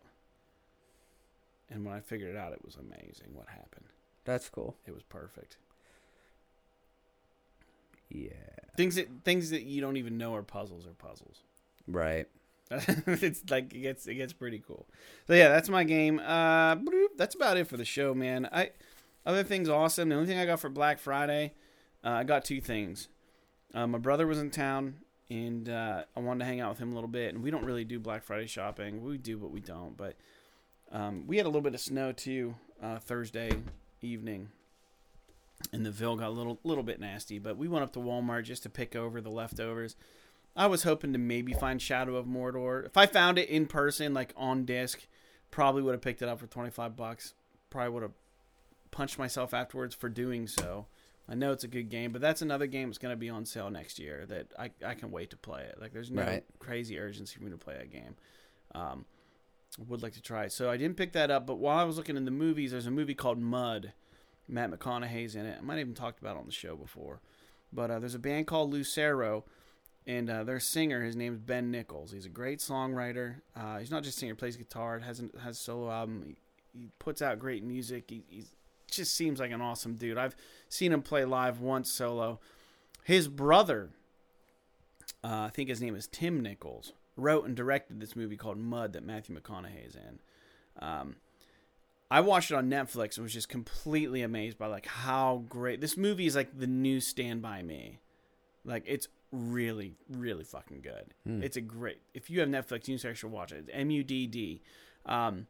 Speaker 1: and when I figured it out, it was amazing. What happened?
Speaker 3: That's cool.
Speaker 1: It was perfect.
Speaker 3: Yeah.
Speaker 1: Things that things that you don't even know are puzzles are puzzles. <laughs>
Speaker 3: Right.
Speaker 1: it's like it gets it gets pretty cool. So yeah, that's my game. Uh, that's about it for the show, man. I other things awesome. The only thing I got for Black Friday, uh, I got two things. Uh, my brother was in town, and uh, I wanted to hang out with him a little bit. And we don't really do Black Friday shopping. We do, but we don't. But um, we had a little bit of snow too uh, Thursday evening, and the Ville got a little little bit nasty. But we went up to Walmart just to pick over the leftovers. I was hoping to maybe find Shadow of Mordor. If I found it in person, like on disc, probably would have picked it up for twenty five bucks. Probably would have punched myself afterwards for doing so. I know it's a good game, but that's another game that's going to be on sale next year that I, I can wait to play it. Like there's no
Speaker 3: Right.
Speaker 1: crazy urgency for me to play that game. Um, I would like to try it. So I didn't pick that up, but while I was looking in the movies, there's a movie called Mud. Matt McConaughey's in it. I might have even talked about it on the show before. But uh, there's a band called Lucero, and uh, their singer, his name's Ben Nichols. He's a great songwriter. Uh, he's not just a singer; plays guitar, has an, has a solo album. He, he puts out great music. He he's, just seems like an awesome dude. I've seen him play live once solo. His brother, uh, I think his name is Tim Nichols, wrote and directed this movie called Mud that Matthew McConaughey is in. Um, I watched it on Netflix and was just completely amazed by like how great this movie is. Like the new Stand by Me, like it's really, really fucking good. It's a great. If you have Netflix, you should watch it. It's M U D D. Um,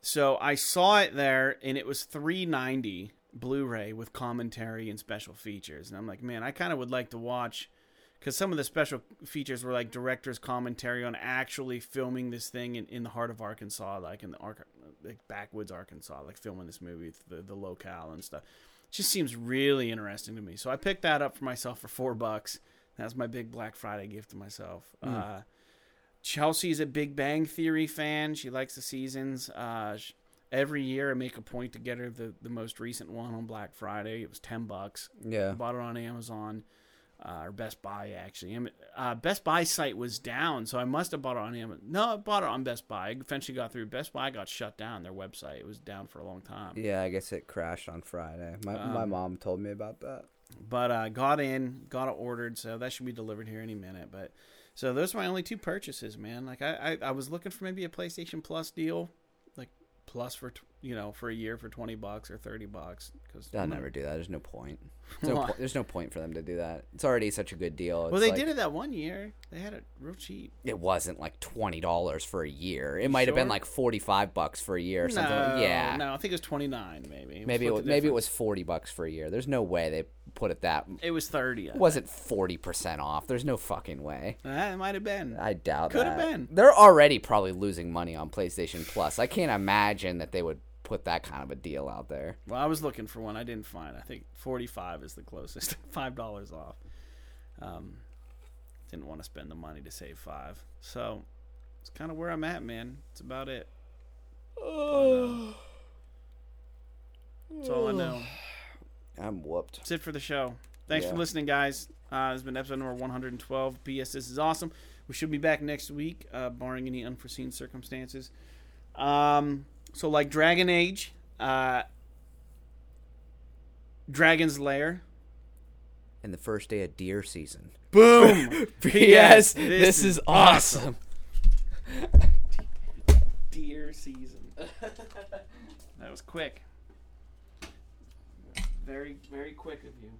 Speaker 1: so I saw it there, and it was three ninety Blu-ray with commentary and special features, and I'm like, man, I kind of would like to watch because some of the special features were like director's commentary on actually filming this thing in, in the heart of Arkansas, like in the Ark, like backwoods Arkansas, like filming this movie, the the locale and stuff. It just seems really interesting to me. So I picked that up for myself for four bucks. That's my big Black Friday gift to myself. Uh, Chelsea's a Big Bang Theory fan. She likes the seasons. Uh, sh- every year I make a point to get her the, the most recent one on Black Friday. It was ten bucks.
Speaker 3: Yeah.
Speaker 1: Bought it on Amazon uh, or Best Buy actually. Uh, Best Buy site was down, so I must have bought it on Amazon. No, I bought it on Best Buy. I eventually got through. Best Buy got shut down. Their website it was down for a long time.
Speaker 3: Yeah, I guess it crashed on Friday. My my
Speaker 1: Um,
Speaker 3: mom told me about that.
Speaker 1: But uh, got in, got it ordered, so that should be delivered here any minute. But so those are my only two purchases, man. Like I, I, I was looking for maybe a PlayStation Plus deal, like plus for tw- you know for a year for twenty bucks or thirty bucks. Because
Speaker 3: They'll never do that. There's no point. There's no, <laughs> po- there's no point for them to do that. It's already such a good deal.
Speaker 1: Well, they
Speaker 3: like-
Speaker 1: did it that one year. They had it real cheap.
Speaker 3: It wasn't like twenty dollars for a year. It might have been like forty five bucks for a year or something.
Speaker 1: No,
Speaker 3: yeah,
Speaker 1: no, I think it was twenty nine, maybe.
Speaker 3: maybe it
Speaker 1: split
Speaker 3: was,
Speaker 1: the
Speaker 3: maybe it was forty bucks for a year. There's no way they put it that.
Speaker 1: It was thirty. I
Speaker 3: It wasn't forty percent off. There's no fucking way.
Speaker 1: Uh, it might have been.
Speaker 3: I doubt
Speaker 1: Could have been.
Speaker 3: They're already probably losing money on PlayStation Plus. I can't imagine that they would put that kind of a deal out there.
Speaker 1: Well, I was looking for one. I didn't find. I think forty-five is the closest. <laughs> five dollars off. Um, didn't want to spend the money to save five. So it's kind of where I'm at, man. It's about it. But, uh, that's all I know. <sighs>
Speaker 3: I'm whooped.
Speaker 1: That's it for the show. Thanks for listening, guys. Uh, this has been episode number 112. PS, this is awesome. We should be back next week, uh, barring any unforeseen circumstances. Um, so, like Dragon Age, uh, Dragon's Lair.
Speaker 3: And the first day of deer season.
Speaker 1: Boom! <laughs>
Speaker 3: P.S. This, is awesome. <laughs>
Speaker 1: Deer season. <laughs> that was quick. Very, very quick of you.